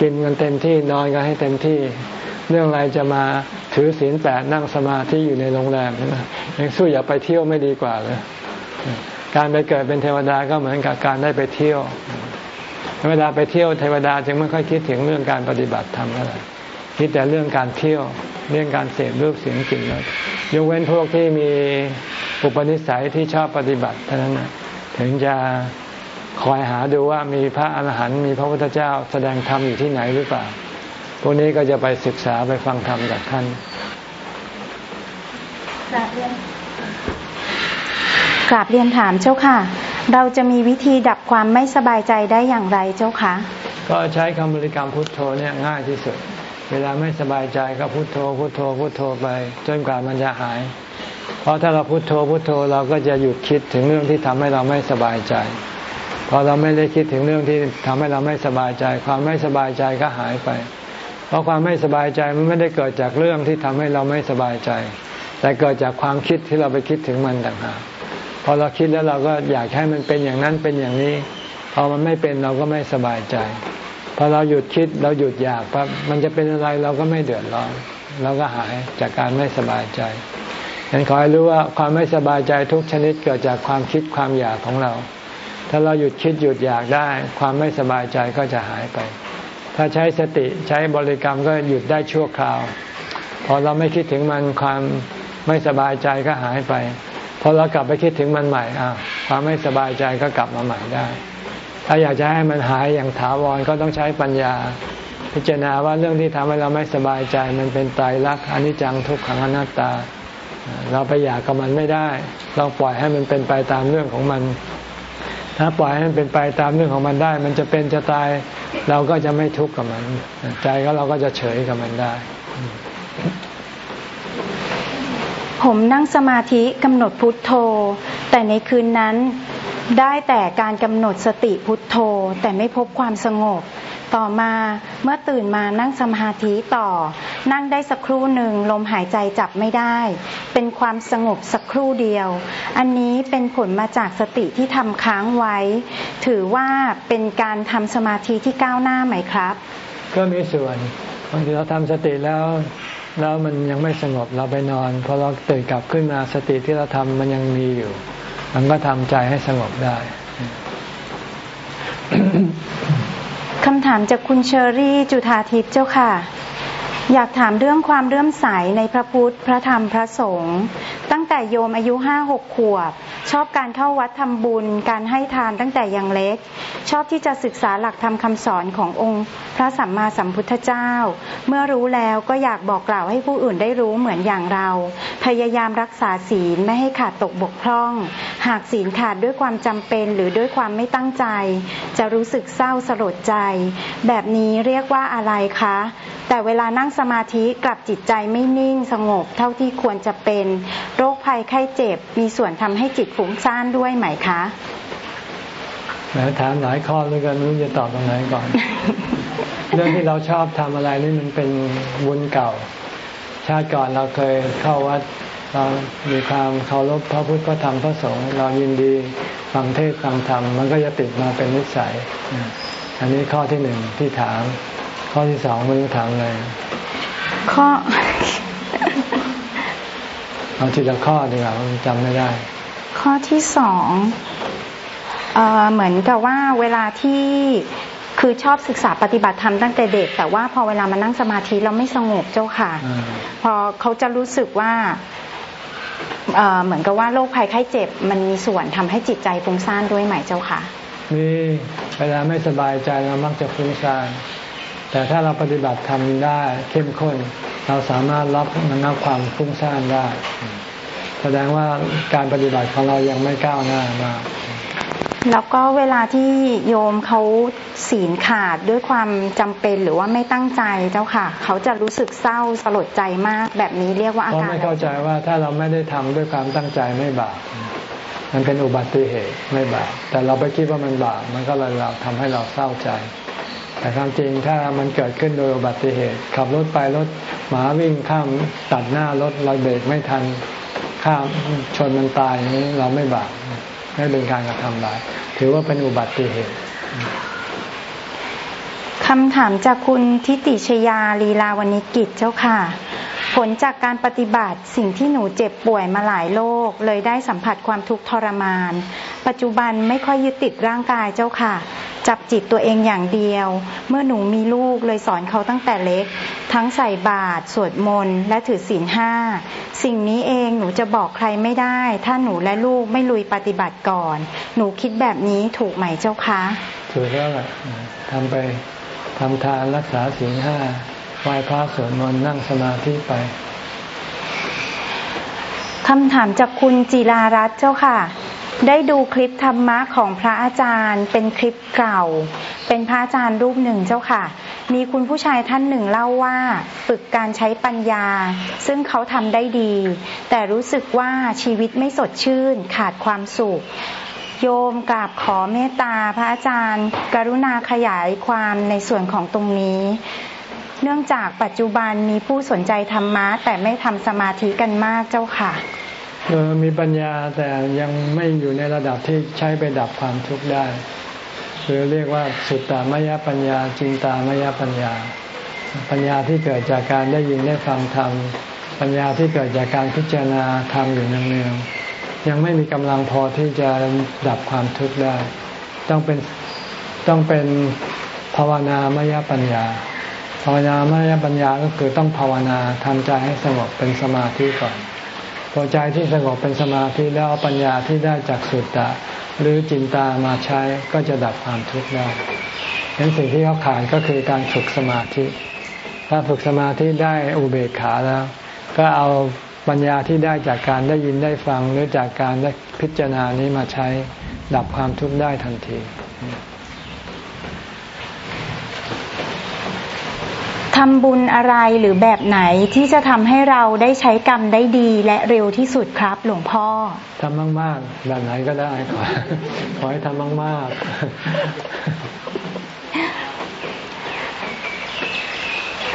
กินกันเต็มที่นอนกันให้เต็มที่ เรื่องอะไรจะมาถือศีลแปดนั่งสมาธิอยู่ในโรงแรมใช่ไหมยังสู้อย่าไปเที่ยวไม่ดีกว่าเลย การไปเกิดเป็นเทวดาก็เหมือนกับการได้ไปเที่ยว เวลาไปเที่ยวเทวดาจึงไม่ค่อยคิดถึงเรื่องการปฏิบัติธรรมอะไรคิดแต่เรื่องการเที่ยวเรื่องการเสพรูปเสียงกลิ่นรสยกเว้นพวกที่มีอุปนิสัยที่ชอบปฏิบัติเท่านั้นถึงจะคอยหาดูว่ามีพระอรหันต์มีพระพุทธเจ้าแสดงธรรมอยู่ที่ไหนหรือเปล่า พวกนี้ก็จะไปศึกษาไปฟังธรรมจากท่าน กราบเรียนถามเจ้าค่ะ เราจะมีวิธีดับความไม่สบายใจได้อย่างไรเจ้าคะก็ใช้คำบริกรรมพุทโธเนี่ยง่ายที่สุด เวลาไม่สบายใจก็พุทโธ พุทโธ พุทโธไปจนกว่ามันจะหาย เพราะถ้าเราพุทโธพุทโธเราก็จะหยุดคิดถึงเรื่องที่ทำให้เราไม่สบายใจ พอเราไม่ได้คิดถึงเรื่องที่ทำให้เราไม่สบายใจ ความไม่สบายใจก็หายไป เพราะความไม่สบายใจมันไม่ได้เกิดจากเรื่องที่ทำให้เราไม่สบายใจ แต่เกิดจากความคิดที่เราไปคิดถึงมันต่างหาก พอเราคิดแล้วเราก็อยากให้มันเป็นอย่างนั้นเป็นอย่างนี้ พอมันไม่เป็นเราก็ไม่สบายใจ พอเราหยุดคิดเราหยุดอยากปั๊บมันจะเป็นอะไรเราก็ไม่เดือดร้อนเราก็หายจากการไม่สบายใจฉันขอให้รู้ว่าความไม่สบายใจทุกชนิดเกิดจากความคิดความอยากของเรา ถ้าเราหยุดคิดหยุดอยากได้ ความไม่สบายใจก็จะหายไป ถ้าใช้สติใช้บริกรรมก็หยุดได้ชั่วคราว พอเราไม่คิดถึงมันความไม่สบายใจก็หายไป พอเรากลับไปคิดถึงมันใหม่อะความไม่สบายใจก็กลับมาใหม่ได้ ถ้าอยากจะให้มันหายอย่างถาวรก็ต้องใช้ปัญญา พิจารณาว่าเรื่องที่ทำให้เราไม่สบายใจ มันเป็นไตรลักอนิจจังทุกขังอนัตตา เราไปอยากกับมันไม่ได้ เราปล่อยให้มันเป็นไปตามเรื่องของมัน ถ้าปล่อยให้มันเป็นไปตามเรื่องของมันได้ มันจะเป็นจะตายเราก็จะไม่ทุกข์กับมัน ใจก็เราก็จะเฉยกับมันได้ ผมนั่งสมาธิกำหนดพุทโธ แต่ในคืนนั้นได้แต่การกำหนดสติพุทโธ แต่ไม่พบความสงบ ต่อมาเมื่อตื่นมานั่งสมาธิต่อ นั่งได้สักครู่หนึ่งลมหายใจจับไม่ได้ เป็นความสงบสักครู่เดียว อันนี้เป็นผลมาจากสติที่ทำค้างไว้ ถือว่าเป็นการทำสมาธิที่ก้าวหน้าไหมครับ ก็มีส่วนบางทีเราทำสติแล้ว แล้วมันยังไม่สงบเราไปนอนพอเราตื่นกลับขึ้นมาสติที่เราทำมันยังมีอยู่ มันก็ทำใจให้สงบได้คำถามจากคุณเชอรี่จุธาทิพย์เจ้าค่ะ อยากถามเรื่องความเรื่อมใสในพระพุทธ พระธรรม พระสงฆ์ ตั้งแต่โยมอายุห้าหกขวบ ชอบการเข้าวัดทำบุญ การให้ทานตั้งแต่ยังเล็ก ชอบที่จะศึกษาหลักธรรมคำสอนขององค์พระสัมมาสัมพุทธเจ้า เมื่อรู้แล้วก็อยากบอกกล่าวให้ผู้อื่นได้รู้เหมือนอย่างเรา พยายามรักษาศีลไม่ให้ขาดตกบกพร่อง หากศีลขาดด้วยความจำเป็นหรือด้วยความไม่ตั้งใจ จะรู้สึกเศร้าสลดใจ แบบนี้เรียกว่าอะไรคะ แต่เวลานั่งสมาธิกลับจิตใจไม่นิ่งสงบเท่าที่ควรจะเป็น โรคภัยไข้เจ็บ มีส่วนทำให้จิตฟุ้งซ่านด้วยไหมคะแหมถามหลายข้อด้วยกันไม่รู้จะตอบตรงไหนก่อน เรื่องที่เราชอบทำอะไรนี่มันเป็นบุญเก่า ชาติก่อนเราเคยเข้าวัดเรามีความเคารพพระพุทธพระธรรมพระสงฆ์เรายินดีฟังเทศฟังธรรมมันก็จะติดมาเป็นนิสัย อันนี้ข้อที่หนึ่งที่ถาม ข้อที่สองไม่รู้ถามอะไร ข้อ เอาทีละข้อดีกว่าจำไม่ได้ ข้อที่สองเอเหมือนกับว่าเวลาที่คือชอบศึกษาปฏิบัติธรรมตั้งแต่เด็ก แต่ว่าพอเวลามานั่งสมาธิเราไม่สงบเจ้าค่ะพอเขาจะรู้สึกว่าเหมือนกับว่าโรคภัยไข้เจ็บ มันมีส่วนทำให้จิตใจฟุ้งซ่านด้วยไหมเจ้าค่ะ มีเวลาไม่สบายใจเรามักจะฟุ้งซ่าน แต่ถ้าเราปฏิบัติทำได้เข้มข้น เราสามารถรับมันนับความฟุ้งซ่านได้ แสดงว่าการปฏิบัติของเรายังไม่ก้าวหน้ามากแล้วก็เวลาที่โยมเขาศีลขาดด้วยความจำเป็นหรือว่าไม่ตั้งใจเจ้าค่ะ เขาจะรู้สึกเศร้าสลดใจมากแบบนี้เรียกว่าอาการเขาไม่เข้าใจว่าถ้าเราไม่ได้ทำด้วยความตั้งใจไม่บาปมันเป็นอุบัติเหตุไม่บาปแต่เราไปคิดว่ามันบาปมันก็เลยเราทำให้เราเศร้าใจ แต่ความจริงถ้ามันเกิดขึ้นโดยอุบัติเหตุ ขับรถไปรถหมาวิ่งข้ามตัดหน้ารถเราเบรกไม่ทันข้ามชนมันตายนี้เราไม่บาปไม่เป็นการกระทำบาปถือว่าเป็นอุบัติเหตุคำถามจากคุณทิติชยาลีลาวณิกิจเจ้าค่ะ ผลจากการปฏิบัติสิ่งที่หนูเจ็บป่วยมาหลายโรคเลยได้สัมผัสความทุกข์ทรมาน ปัจจุบันไม่ค่อยยึดติดร่างกายเจ้าค่ะ จับจิตตัวเองอย่างเดียว เมื่อหนูมีลูกเลยสอนเขาตั้งแต่เล็ก ทั้งใส่บาตรสวดมนต์และถือศีลห้า สิ่งนี้เองหนูจะบอกใครไม่ได้ ถ้าหนูและลูกไม่ลุยปฏิบัติก่อน หนูคิดแบบนี้ถูกไหมเจ้าคะถูกแล้วแหละทำไปทำทานรักษาศีลห้าไหว้พระสวดมนต์นั่งสมาธิไปคำถามจากคุณจิรารัตน์เจ้าค่ะ ได้ดูคลิปธรรมะของพระอาจารย์ เป็นคลิปเก่า เป็นพระอาจารย์รูปหนึ่งเจ้าค่ะ มีคุณผู้ชายท่านหนึ่งเล่าว่าฝึกการใช้ปัญญา ซึ่งเขาทำได้ดี แต่รู้สึกว่าชีวิตไม่สดชื่นขาดความสุขโยมกราบขอเมตตาพระอาจารย์ กรุณาขยายความในส่วนของตรงนี้ เนื่องจากปัจจุบันมีผู้สนใจธรรมะแต่ไม่ทำสมาธิกันมากเจ้าค่ะ มีปัญญาแต่ยังไม่อยู่ในระดับที่ใช้ไปดับความทุกข์ได้คือเรียกว่าสุตตามยปัญญาจินตามยปัญญา ปัญญาที่เกิดจากการได้ยินได้ฟังธรรมปัญญาที่เกิดจากการพิจารณาธรรมอยู่เนืองๆยังไม่มีกำลังพอที่จะดับความทุกข์ได้ ต้องเป็นต้องเป็นภาวนามยปัญญา ภาวนามยปัญญาก็คือต้องภาวนาทำใจให้สงบเป็นสมาธิก่อน พอใจที่สงบเป็นสมาธิแล้วเอาปัญญาที่ได้จากสุตตะ หรือจินตามาใช้ก็จะดับความทุกข์ได้เห็นสิ่งที่เขาขาดก็คือการฝึกสมาธิ ถ้าฝึกสมาธิได้อุเบกขาแล้ว ก็เอาปัญญาที่ได้จากการได้ยินได้ฟังหรือจากการได้พิจารณานี้มาใช้ดับความทุกข์ได้ทันที ทำบุญอะไรหรือแบบไหนที่จะทำให้เราได้ใช้กรรมได้ดีและเร็วที่สุดครับ หลวงพ่อทำมากๆแบบไหนก็ได้ขอขอให้ทำมากๆ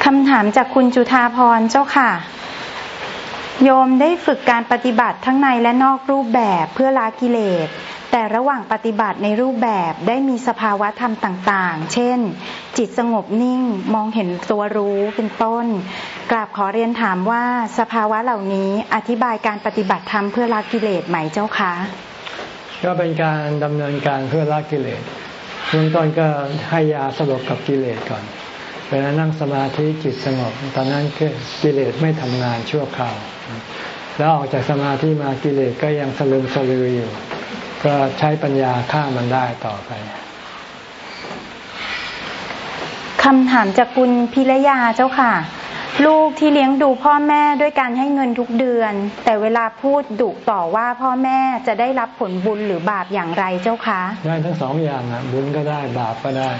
คำถามจากคุณจุธาพรเจ้าค่ะ โยมได้ฝึกการปฏิบัติทั้งในและนอกรูปแบบเพื่อละกิเลส แต่ระหว่างปฏิบัติในรูปแบบได้มีสภาวะธรรมต่างๆ เช่น จิตสงบนิ่งมองเห็นตัวรู้เป็นต้น กราบขอเรียนถามว่าสภาวะเหล่านี้อธิบายการปฏิบัติธรรมเพื่อละกิเลสไหมเจ้าคะก็เป็นการดำเนินการเพื่อละกิเลสเบื้องต้นก็ให้ยาสลบกับกิเลสก่อนเวลานั่งสมาธิจิตสงบ ตอนนั้นกิเลสไม่ทำงานชั่วคราว แล้วออกจากสมาธิมากิเลสก็ยังสลึมสลืออยู่ ก็ใช้ปัญญาฆ่ามันได้ต่อไปคำถามจากคุณพิรยาเจ้าค่ะ ลูกที่เลี้ยงดูพ่อแม่ด้วยการให้เงินทุกเดือน แต่เวลาพูดดุต่อว่าพ่อแม่จะได้รับผลบุญหรือบาปอย่างไรเจ้าคะได้ทั้งสองอย่างอะบุญก็ได้บาปก็ได้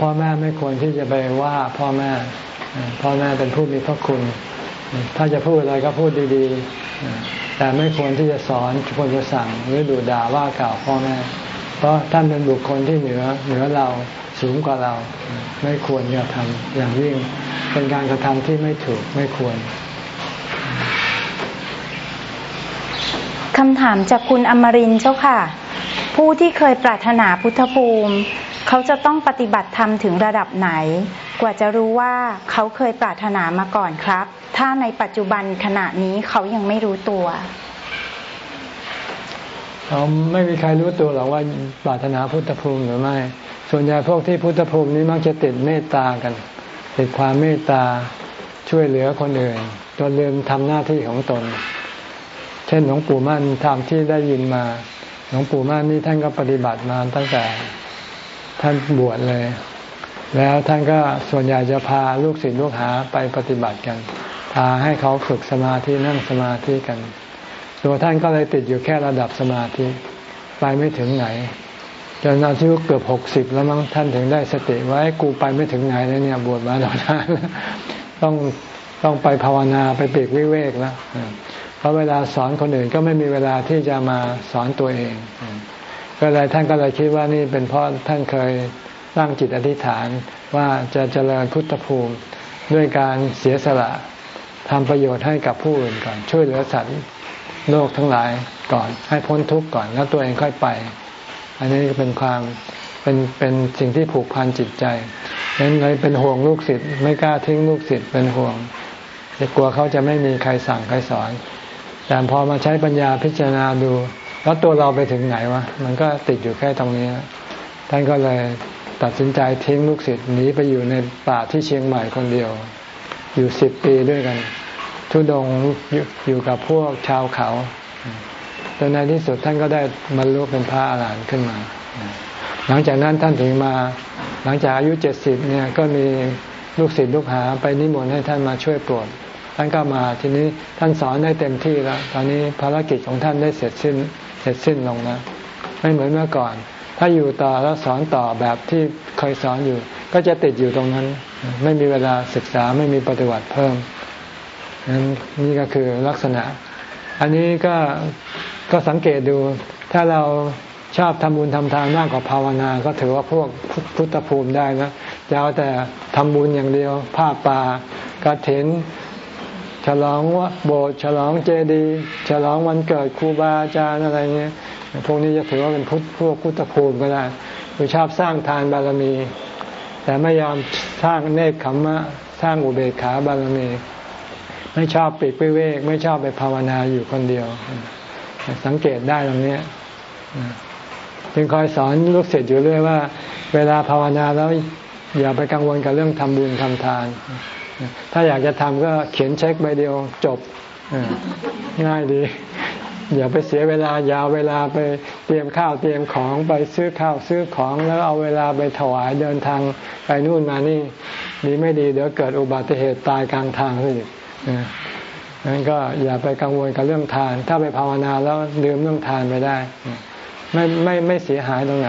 พ่อแม่ไม่ควรที่จะไปว่าพ่อแม่ พ่อแม่เป็นผู้มีพระคุณ ถ้าจะพูดอะไรก็พูดดีๆ แต่ไม่ควรที่จะสอนควรจะสั่งหรือดูด่าว่ากล่าวพ่อแม่ เพราะท่านเป็นบุคคลที่เหนือเหนือเราสูงกว่าเรา ไม่ควรจะทำอย่างยิ่ง เป็นการกระทำที่ไม่ถูกไม่ควรคำถามจากคุณอมรินเจ้าค่ะ ผู้ที่เคยปรารถนาพุทธภูมิ เขาจะต้องปฏิบัติธรรมถึงระดับไหน กว่าจะรู้ว่าเขาเคยปรารถนามาก่อนครับ ถ้าในปัจจุบันขณะนี้เขายังไม่รู้ตัวเขาไม่มีใครรู้ตัวหรอกว่าปรารถนาพุทธภูมิหรือไม่ ส่วนใหญ่พวกที่พุทธภูมินี้มักจะติดเมตตากัน ติดความเมตตาช่วยเหลือคนอื่นจนลืมทำหน้าที่ของตน เช่นหลวงปู่มั่นทำที่ได้ยินมา หลวงปู่มั่นนี่ท่านก็ปฏิบัติมาตั้งแต่ ท่านบวชเลย แล้วท่านก็ส่วนใหญ่จะพาลูกศิษย์ลูกหาไปปฏิบัติกัน พาให้เขาฝึกสมาธินั่งสมาธิกัน ตัวท่านก็เลยติดอยู่แค่ระดับสมาธิไปไม่ถึงไหนจนอายุเกือบหกสิบแล้วมั้งท่านถึงได้สติว่ากูไปไม่ถึงไหนแล้วเนี่ยบวชมาหลายนานต้องต้องไปภาวนาไปเปีกวิเวกแล้วเพราะเวลาสอนคนอื่นก็ไม่มีเวลาที่จะมาสอนตัวเอง ก็เลยท่านก็เลยคิดว่านี่เป็นเพราะท่านเคยตั้งจิตอธิษฐานว่าจะเจริญพุทธภูมิด้วยการเสียสละทำประโยชน์ให้กับผู้อื่นก่อน ช่วยเหลือสัตว์โลกทั้งหลายก่อนให้พ้นทุกข์ก่อนแล้วตัวเองค่อยไป อันนี้ก็เป็นความเป็นเป็นสิ่งที่ผูกพันจิตใจนั้นเลยเป็นห่วงลูกศิษย์ไม่กล้าทิ้งลูกศิษย์เป็นห่วงกลัวเขาจะไม่มีใครสั่งใครสอน แต่พอมาใช้ปัญญาพิจารณาดู แล้วตัวเราไปถึงไหนวะมันก็ติดอยู่แค่ตรงนี้ ท่านก็เลยตัดสินใจทิ้งลูกศิษย์หนีไปอยู่ในป่าที่เชียงใหม่คนเดียว อยู่สิบปีด้วยกัน ทุดงอยู่กับพวกชาวเขาจนในที่สุดท่านก็ได้บรรลุเป็นพระอรหันต์ขึ้นมา หลังจากนั้นท่านถึงมา หลังจากอายุเจ็ดสิบเนี่ยก็มีลูกศิษย์ลูกหาไปนิมนต์ให้ท่านมาช่วยโปรดท่านก็มาทีนี้ท่านสอนได้เต็มที่แล้ว ตอนนี้ภารกิจของท่านได้เสร็จสิ้น เสร็จสิ้นลงแล้วไม่เหมือนเมื่อก่อน ถ้าอยู่ต่อแล้วสอนต่อแบบที่เคยสอนอยู่ ก็จะติดอยู่ตรงนั้น ไม่มีเวลาศึกษาไม่มีปฏิบัติเพิ่มนั้นนี่ก็คือลักษณะ อันนี้ก็ก็สังเกตดู ถ้าเราชอบทำบุญทำทานมากกว่าภาวนา ก็ถือว่าพวกพุทธภูมิได้นะจะเอาแต่ทำบุญอย่างเดียว ผ้าป่ากระเถน ฉลองว่าโบสถ์ฉลองเจดีย์ฉลองวันเกิดครูบาอาจารย์อะไรเงี้ยพวกนี้จะถือว่าเป็นพุทธพวกพุทธภูมิก็ได้คือชอบสร้างทานบารมี แต่ไม่ยอมสร้างเนคขมมะสร้างอุเบกขาบารมี ไม่ชอบปิดไปเวกไม่ชอบไปภาวนาอยู่คนเดียว สังเกตได้ตรงนี้จึงคอยสอนลูกศิษย์อยู่เรื่อยว่า เวลาภาวนาแล้วอย่าไปกังวลกับเรื่องทำบุญทำทาน ถ้าอยากจะทำก็เขียนเช็คใบเดียวจบง่ายดี อย่าไปเสียเวลายาวเวลาไปเตรียมข้าวเตรียมของไปซื้อข้าวซื้อของแล้วเอาเวลาไปถวายเดินทางไปนู่นมานี่ดีไม่ดีเดี๋ยวเกิดอุบัติเหตุตายกลางทางอีกนั้นก็อย่าไปกังวลกับเรื่องทาน ถ้าไปภาวนาแล้วลืมเรื่องทานไปได้ ไม่ไม่ไม่เสียหายตรงไหน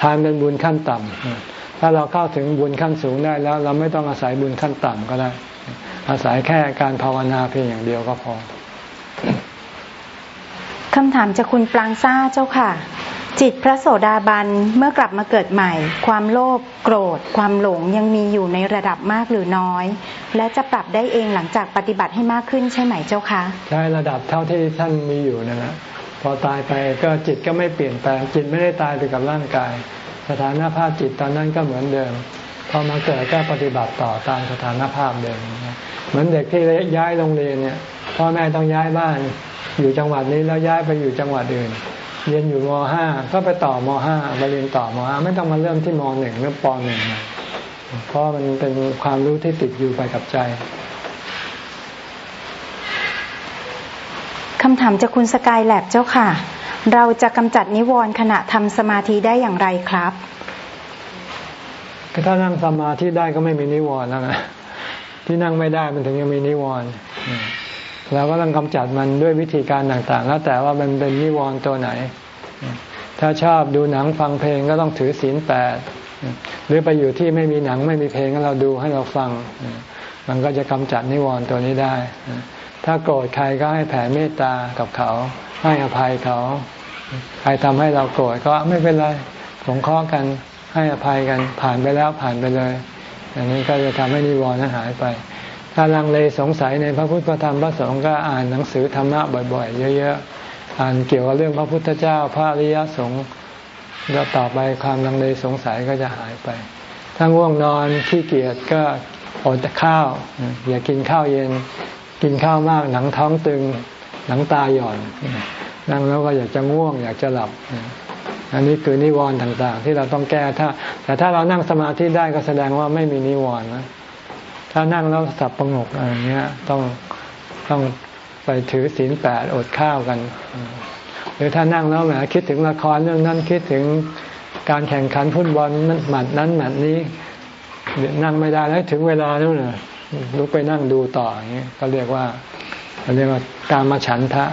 ทานเป็นบุญขั้นต่ำ ถ้าเราเข้าถึงบุญขั้นสูงได้แล้ว เราไม่ต้องอาศัยบุญขั้นต่ำก็ได้ อาศัยแค่การภาวนาเพียงอย่างเดียวก็พอคำถามจากคุณปรางซ่าเจ้าค่ะ จิตพระโสดาบันเมื่อกลับมาเกิดใหม่ ความโลภโกรธ ความหลงยังมีอยู่ในระดับมากหรือน้อย และจะปรับได้เองหลังจากปฏิบัติให้มากขึ้นใช่ไหมเจ้าคะใช่ระดับเท่าที่ท่านมีอยู่นั่นแหละพอตายไปก็จิตก็ไม่เปลี่ยนแปลงจิตไม่ได้ตายไปกับร่างกาย สถานภาพจิตตอนนั้นก็เหมือนเดิมพอมาเกิดก็ปฏิบัติต่อตามสถานภาพเดิม เหมือนเด็กที่ย้ายโรงเรียนเนี่ยพ่อแม่ต้องย้ายบ้านอยู่จังหวัดนี้แล้วย้ายไปอยู่จังหวัดอื่นเรียนอยู่ม .5 ก็ไปต่อม .5 ไปเรียนต่อม .5 ไม่ต้องมาเริ่มที่ม .1 หรือป .1 เพราะมันเป็นความรู้ที่ติดอยู่ไปกับใจคำถามจากคุณสกายแลบเจ้าค่ะ เราจะกำจัดนิวรณ์ขณะทำสมาธิได้อย่างไรครับถ้านั่งสมาธิได้ก็ไม่มีนิวรณ์แล้วนะที่นั่งไม่ได้มันถึงยังมีนิวรณ์เราก็ต้องกำจัดมันด้วยวิธีการต่างๆ แล้วแต่ว่ามันเป็นนิวรณ์ตัวไหน ถ้าชอบดูหนังฟังเพลงก็ต้องถือศีลแปดหรือไปอยู่ที่ไม่มีหนังไม่มีเพลงก็เราดูให้เราฟัง มันก็จะกำจัดนิวรณ์ตัวนี้ได้ ถ้าโกรธใครก็ให้แผ่เมตตากับเขา ให้อภัยเขา ใครทำให้เราโกรธก็ไม่เป็นไรสงเคราะห์กันให้อภัยกันผ่านไปแล้วผ่านไปเลยอย่างนี้ก็จะทำให้นิวรณ์นั้นหายไป ถ้าลังเลสงสัยในพระพุทธธรรมพระสงฆ์ก็อ่านหนังสือธรรมะบ่อย ๆ เยอะๆ อ่านเกี่ยวกับเรื่องพระพุทธเจ้าพระอริยสงฆ์แล้วต่อไปความลังเลสงสัยก็จะหายไป ถ้าง่วงนอนขี้เกียจก็อดแต่ข้าว อย่ากินข้าวเย็น กินข้าวมากหนังท้องตึง หนังตาหย่อนนั่งแล้วก็อยากจะง่วง อยากจะหลับ อันนี้คือนิวรณ์ต่าง ๆ ที่เราต้องแก้ถ้า แต่ถ้าเรานั่งสมาธิได้ก็แสดงว่าไม่มีนิวรณ์นะถ้านั่งแล้วสับประงกอะไรเงี้ยต้องต้องไปถือศีลแปดอดข้าวกัน หรือถ้านั่งแล้วแหมคิดถึงละครเรื่องนั้นคิดถึงการแข่งขันฟุตบอลนั้นหมัดนั้นหมัดนี้นั่งไม่ได้แล้วถึงเวลาแล้วเนี่ยลุกไปนั่งดูต่ออย่างนี้ยก็เรียกว่า เรียกว่าการมาฉันทะ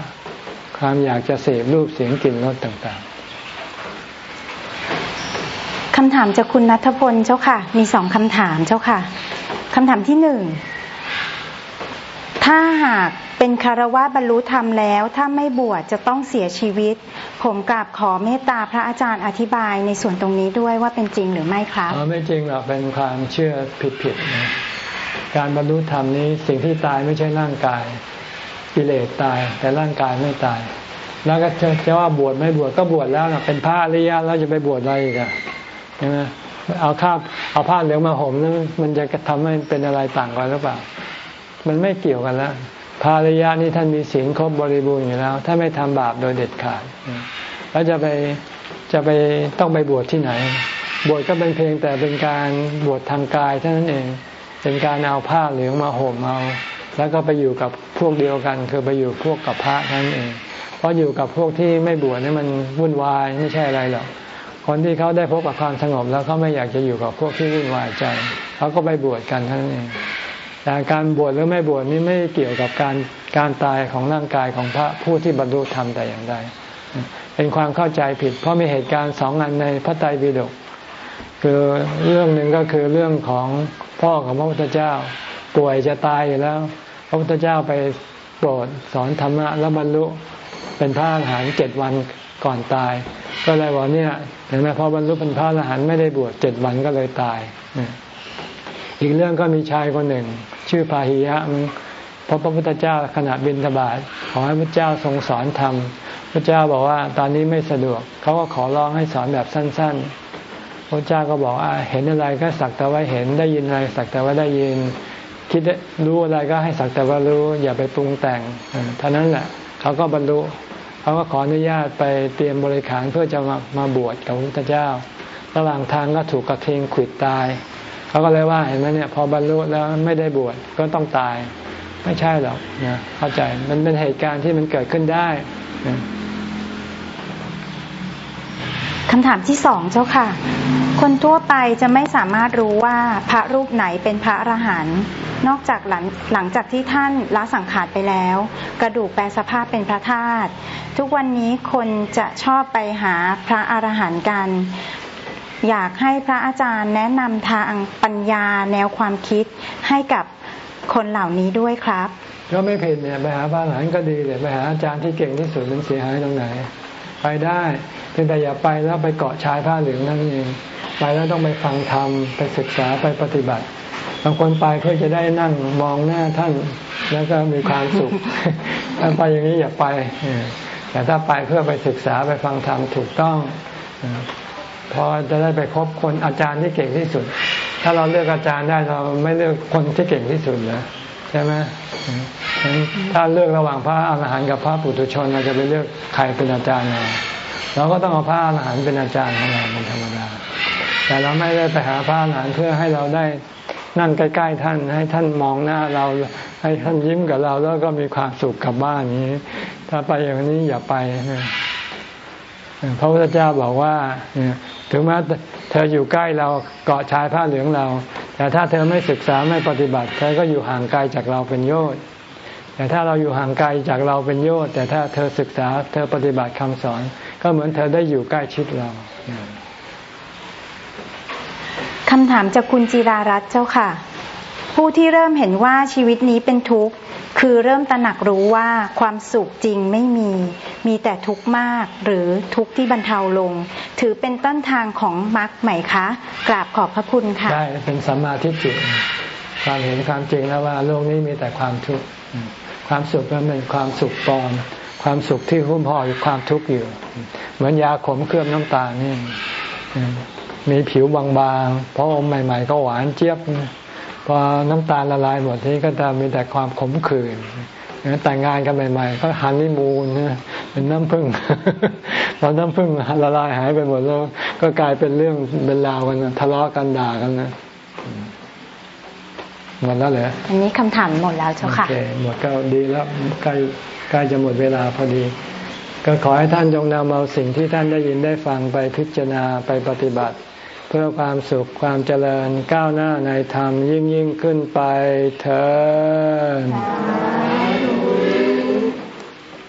ความอยากจะเสพรูปเสียงกลิ่นรสต่างๆคำถามจากคุณนัทพลเจ้าค่ะ มีสองคำถามเจ้าค่ะคำถามที่หนึ่งถ้าหากเป็นคารวะบรรลุธรรมแล้ว ถ้าไม่บวชจะต้องเสียชีวิต ผมกราบขอเมตตาพระอาจารย์อธิบายในส่วนตรงนี้ด้วยว่าเป็นจริงหรือไม่ครับอ๋อไม่จริงหรอกเป็นความเชื่อผิดๆนะการบรรลุธรรมนี้สิ่งที่ตายไม่ใช่ร่างกาย กิเลสตาย แต่ร่างกายไม่ตาย แล้วก็จะจะว่าบวชไม่บวชก็บวชแล้วนะเป็นพระอริยะแล้วจะไปบวชอะไรอีกอะใช่ไหมเอาข้าเอาผ้าเหลืองมาห่มนั้นมันจะทำให้เป็นอะไรต่างกันหรือเปล่า มันไม่เกี่ยวกันแล้วพระอริยะนี่ท่านมีศีลครบบริบูรณ์อยู่แล้ว ถ้าไม่ทำบาปโดยเด็ดขาด แล้วจะไปจะไปต้องไปบวชที่ไหน บวชก็เป็นเพียงแต่เป็นการบวชทางกายเท่านั้นเอง เป็นการเอาผ้าเหลืองมาห่มเอา แล้วก็ไปอยู่กับพวกเดียวกัน คือไปอยู่พวกกับพระนั่นเอง เพราะอยู่กับพวกที่ไม่บวชนี่มันวุ่นวายไม่ใช่อะไรหรอกคนที่เขาได้พบกับความสงบแล้วเขาไม่อยากจะอยู่กับพวกที่วุ่นวายใจเขาก็ไปบวชกันท่านั้นเองแต่การบวชหรือไม่บวชนี่ไม่เกี่ยวกับการการตายของร่างกายของพระผู้ที่บรรลุธรรมแต่อย่างใดเป็นความเข้าใจผิด เพราะมีเหตุการณ์สองอันในพระไตรปิฎกคือเรื่องหนึ่งก็คือเรื่องของพ่อของพระพุทธเจ้า ป่วยจะตายอยู่แล้ว พระพุทธเจ้าไปโปรดสอนธรรมะแล้วบรรลุเป็นพระอรหันต์เจ็ดวันก่อนตาย ก็เลยบอกเนี่ยเห็นไหมพอบรรลุเป็นพระอรหันต์ไม่ได้บวชเจ็ดวันก็เลยตาย อีกเรื่องก็มีชายคนหนึ่ง ชื่อพาหิยะพระพระพุทธเจ้าขณะบินทบาทขอให้พระเจ้าทรงสอนธรรมพระเจ้าบอกว่าตอนนี้ไม่สะดวกเขาก็ขอร้องให้สอนแบบสั้น ๆ พระเจ้าก็บอกว่าเห็นอะไรก็สักแต่ว่าเห็นได้ยินอะไรสักแต่ว่าได้ยิน คิดรู้อะไรก็ให้สักแต่ว่ารู้อย่าไปปรุงแต่งเท่านั้นแหละเขาก็บรรลุเขาก็ขออนุญาตไปเตรียมบริขารเพื่อจะมามาบวชกับพระพุทธเจ้า ระหว่างทางก็ถูกกระเทงขวิดตาย เขาก็เลยว่าเห็นไหมเนี่ยพอบรรลุแล้วไม่ได้บวชก็ต้องตาย ไม่ใช่หรอกนะเข้าใจมันเป็นเหตุการณ์ที่มันเกิดขึ้นได้ คำถามที่สองเจ้าค่ะ คนทั่วไปจะไม่สามารถรู้ว่าพระรูปไหนเป็นพระอรหันต์นอกจากหลังหลังจากที่ท่านละสังขารไปแล้ว กระดูกแปลสภาพเป็นพระธาตุทุกวันนี้คนจะชอบไปหาพระอรหันต์กัน อยากให้พระอาจารย์แนะนำทางปัญญาแนวความคิดให้กับคนเหล่านี้ด้วยครับ ก็ไม่ผิดเนี่ยไปหาพระอรหันต์ก็ดีเลยไปหาอาจารย์ที่เก่งที่สุดมันเสียหายตรงไหน ไปได้ พียงแต่อย่าไปแล้วไปเกาะชายผ้าเหลืองนั่นเองไปแล้วต้องไปฟังธรรมไปศึกษาไปปฏิบัติบางคนไปเพื่อจะได้นั่งมองหน้าท่าน แล้วก็มีความสุขถ้าไปอย่างนี้อย่าไปแต่ถ้าไปเพื่อไปศึกษาไปฟังธรรมถูกต้องพอจะได้ไปพบคนอาจารย์ที่เก่งที่สุด ถ้าเราเลือกอาจารย์ได้เราไม่เลือกคนที่เก่งที่สุดนะใช่ไหมถ้าเลือกระหว่างพระอาหารหันต์กับพระปุถุชน เราจะไปเลือกใครเป็นอาจารย์เรา เราก็ต้องเอาพระอาหารหันต์เป็นอาจารย์ของเราเป็นธรรมดา แต่เราไม่ได้ไปหาพระอาหารหันต์เพื่อให้เราได้นั่งใกล้ๆท่าน ให้ท่านมองหน้าเราให้ท่านยิ้มกับเราแล้วก็มีความสุขกลับบ้านนี้ ถ้าไปอย่างนี้อย่าไปพระพุทธเจ้าบอกว่าถึงแม้เธออยู่ใกล้เราเกาะชายผ้าเหลืองเรา แต่ถ้าเธอไม่ศึกษาไม่ปฏิบัติเธอก็อยู่ห่างไกลจากเราเป็นโยชน์แต่ถ้าเราอยู่ห่างไกลจากเราเป็นโยชน์แต่ถ้าเธอศึกษาเธอปฏิบัติคำสอน ก็เหมือนเธอได้อยู่ใกล้ชิดเราคำถามจากคุณจิรารัตน์เจ้าค่ะ ผู้ที่เริ่มเห็นว่าชีวิตนี้เป็นทุกข์คือเริ่มตระหนักรู้ว่าความสุขจริงไม่มี มีแต่ทุกข์มากหรือทุกข์ที่บรรเทาลง ถือเป็นต้นทางของมรรคไหมคะ กราบขอบพระคุณค่ะใช่เป็นสัมมาทิฏฐิความเห็นความจริงแล้วว่าโลกนี้มีแต่ความทุกข์ความสุขนั้นเป็นความสุขปลอม ความสุขที่หุ้มห่ออยู่ความทุกข์อยู่ เหมือนยาขมเคลือบน้ำตาลนี่มีผิวบางๆ เพราะอมใหม่ ๆ ก็หวานเจี๊ยบ พอน้ำตาลละลายหมดนี้ก็จะมีแต่ความขมขื่นแต่งงานกันใหม่ ๆ ก็ฮันนีมูนเป็นน้ำผึ้งพอน้ำผึ้งละลายหายไปหมดแล้ว ก็กลายเป็นเรื่องเป็นราวกันทะเลาะกันด่ากันนะหมดแล้วเหรออันนี้คำถามหมดแล้วเจ้าค่ะโอเคหมดก็ดีแล้วใกล้ ใกล้จะหมดเวลาพอดี ก็ขอให้ท่านจงนำเอาสิ่งที่ท่านได้ยินได้ฟังไปพิจารณาไปปฏิบัติ เพื่อความสุขความเจริญก้าวหน้าในธรรมยิ่งยิ่งขึ้นไปเถิด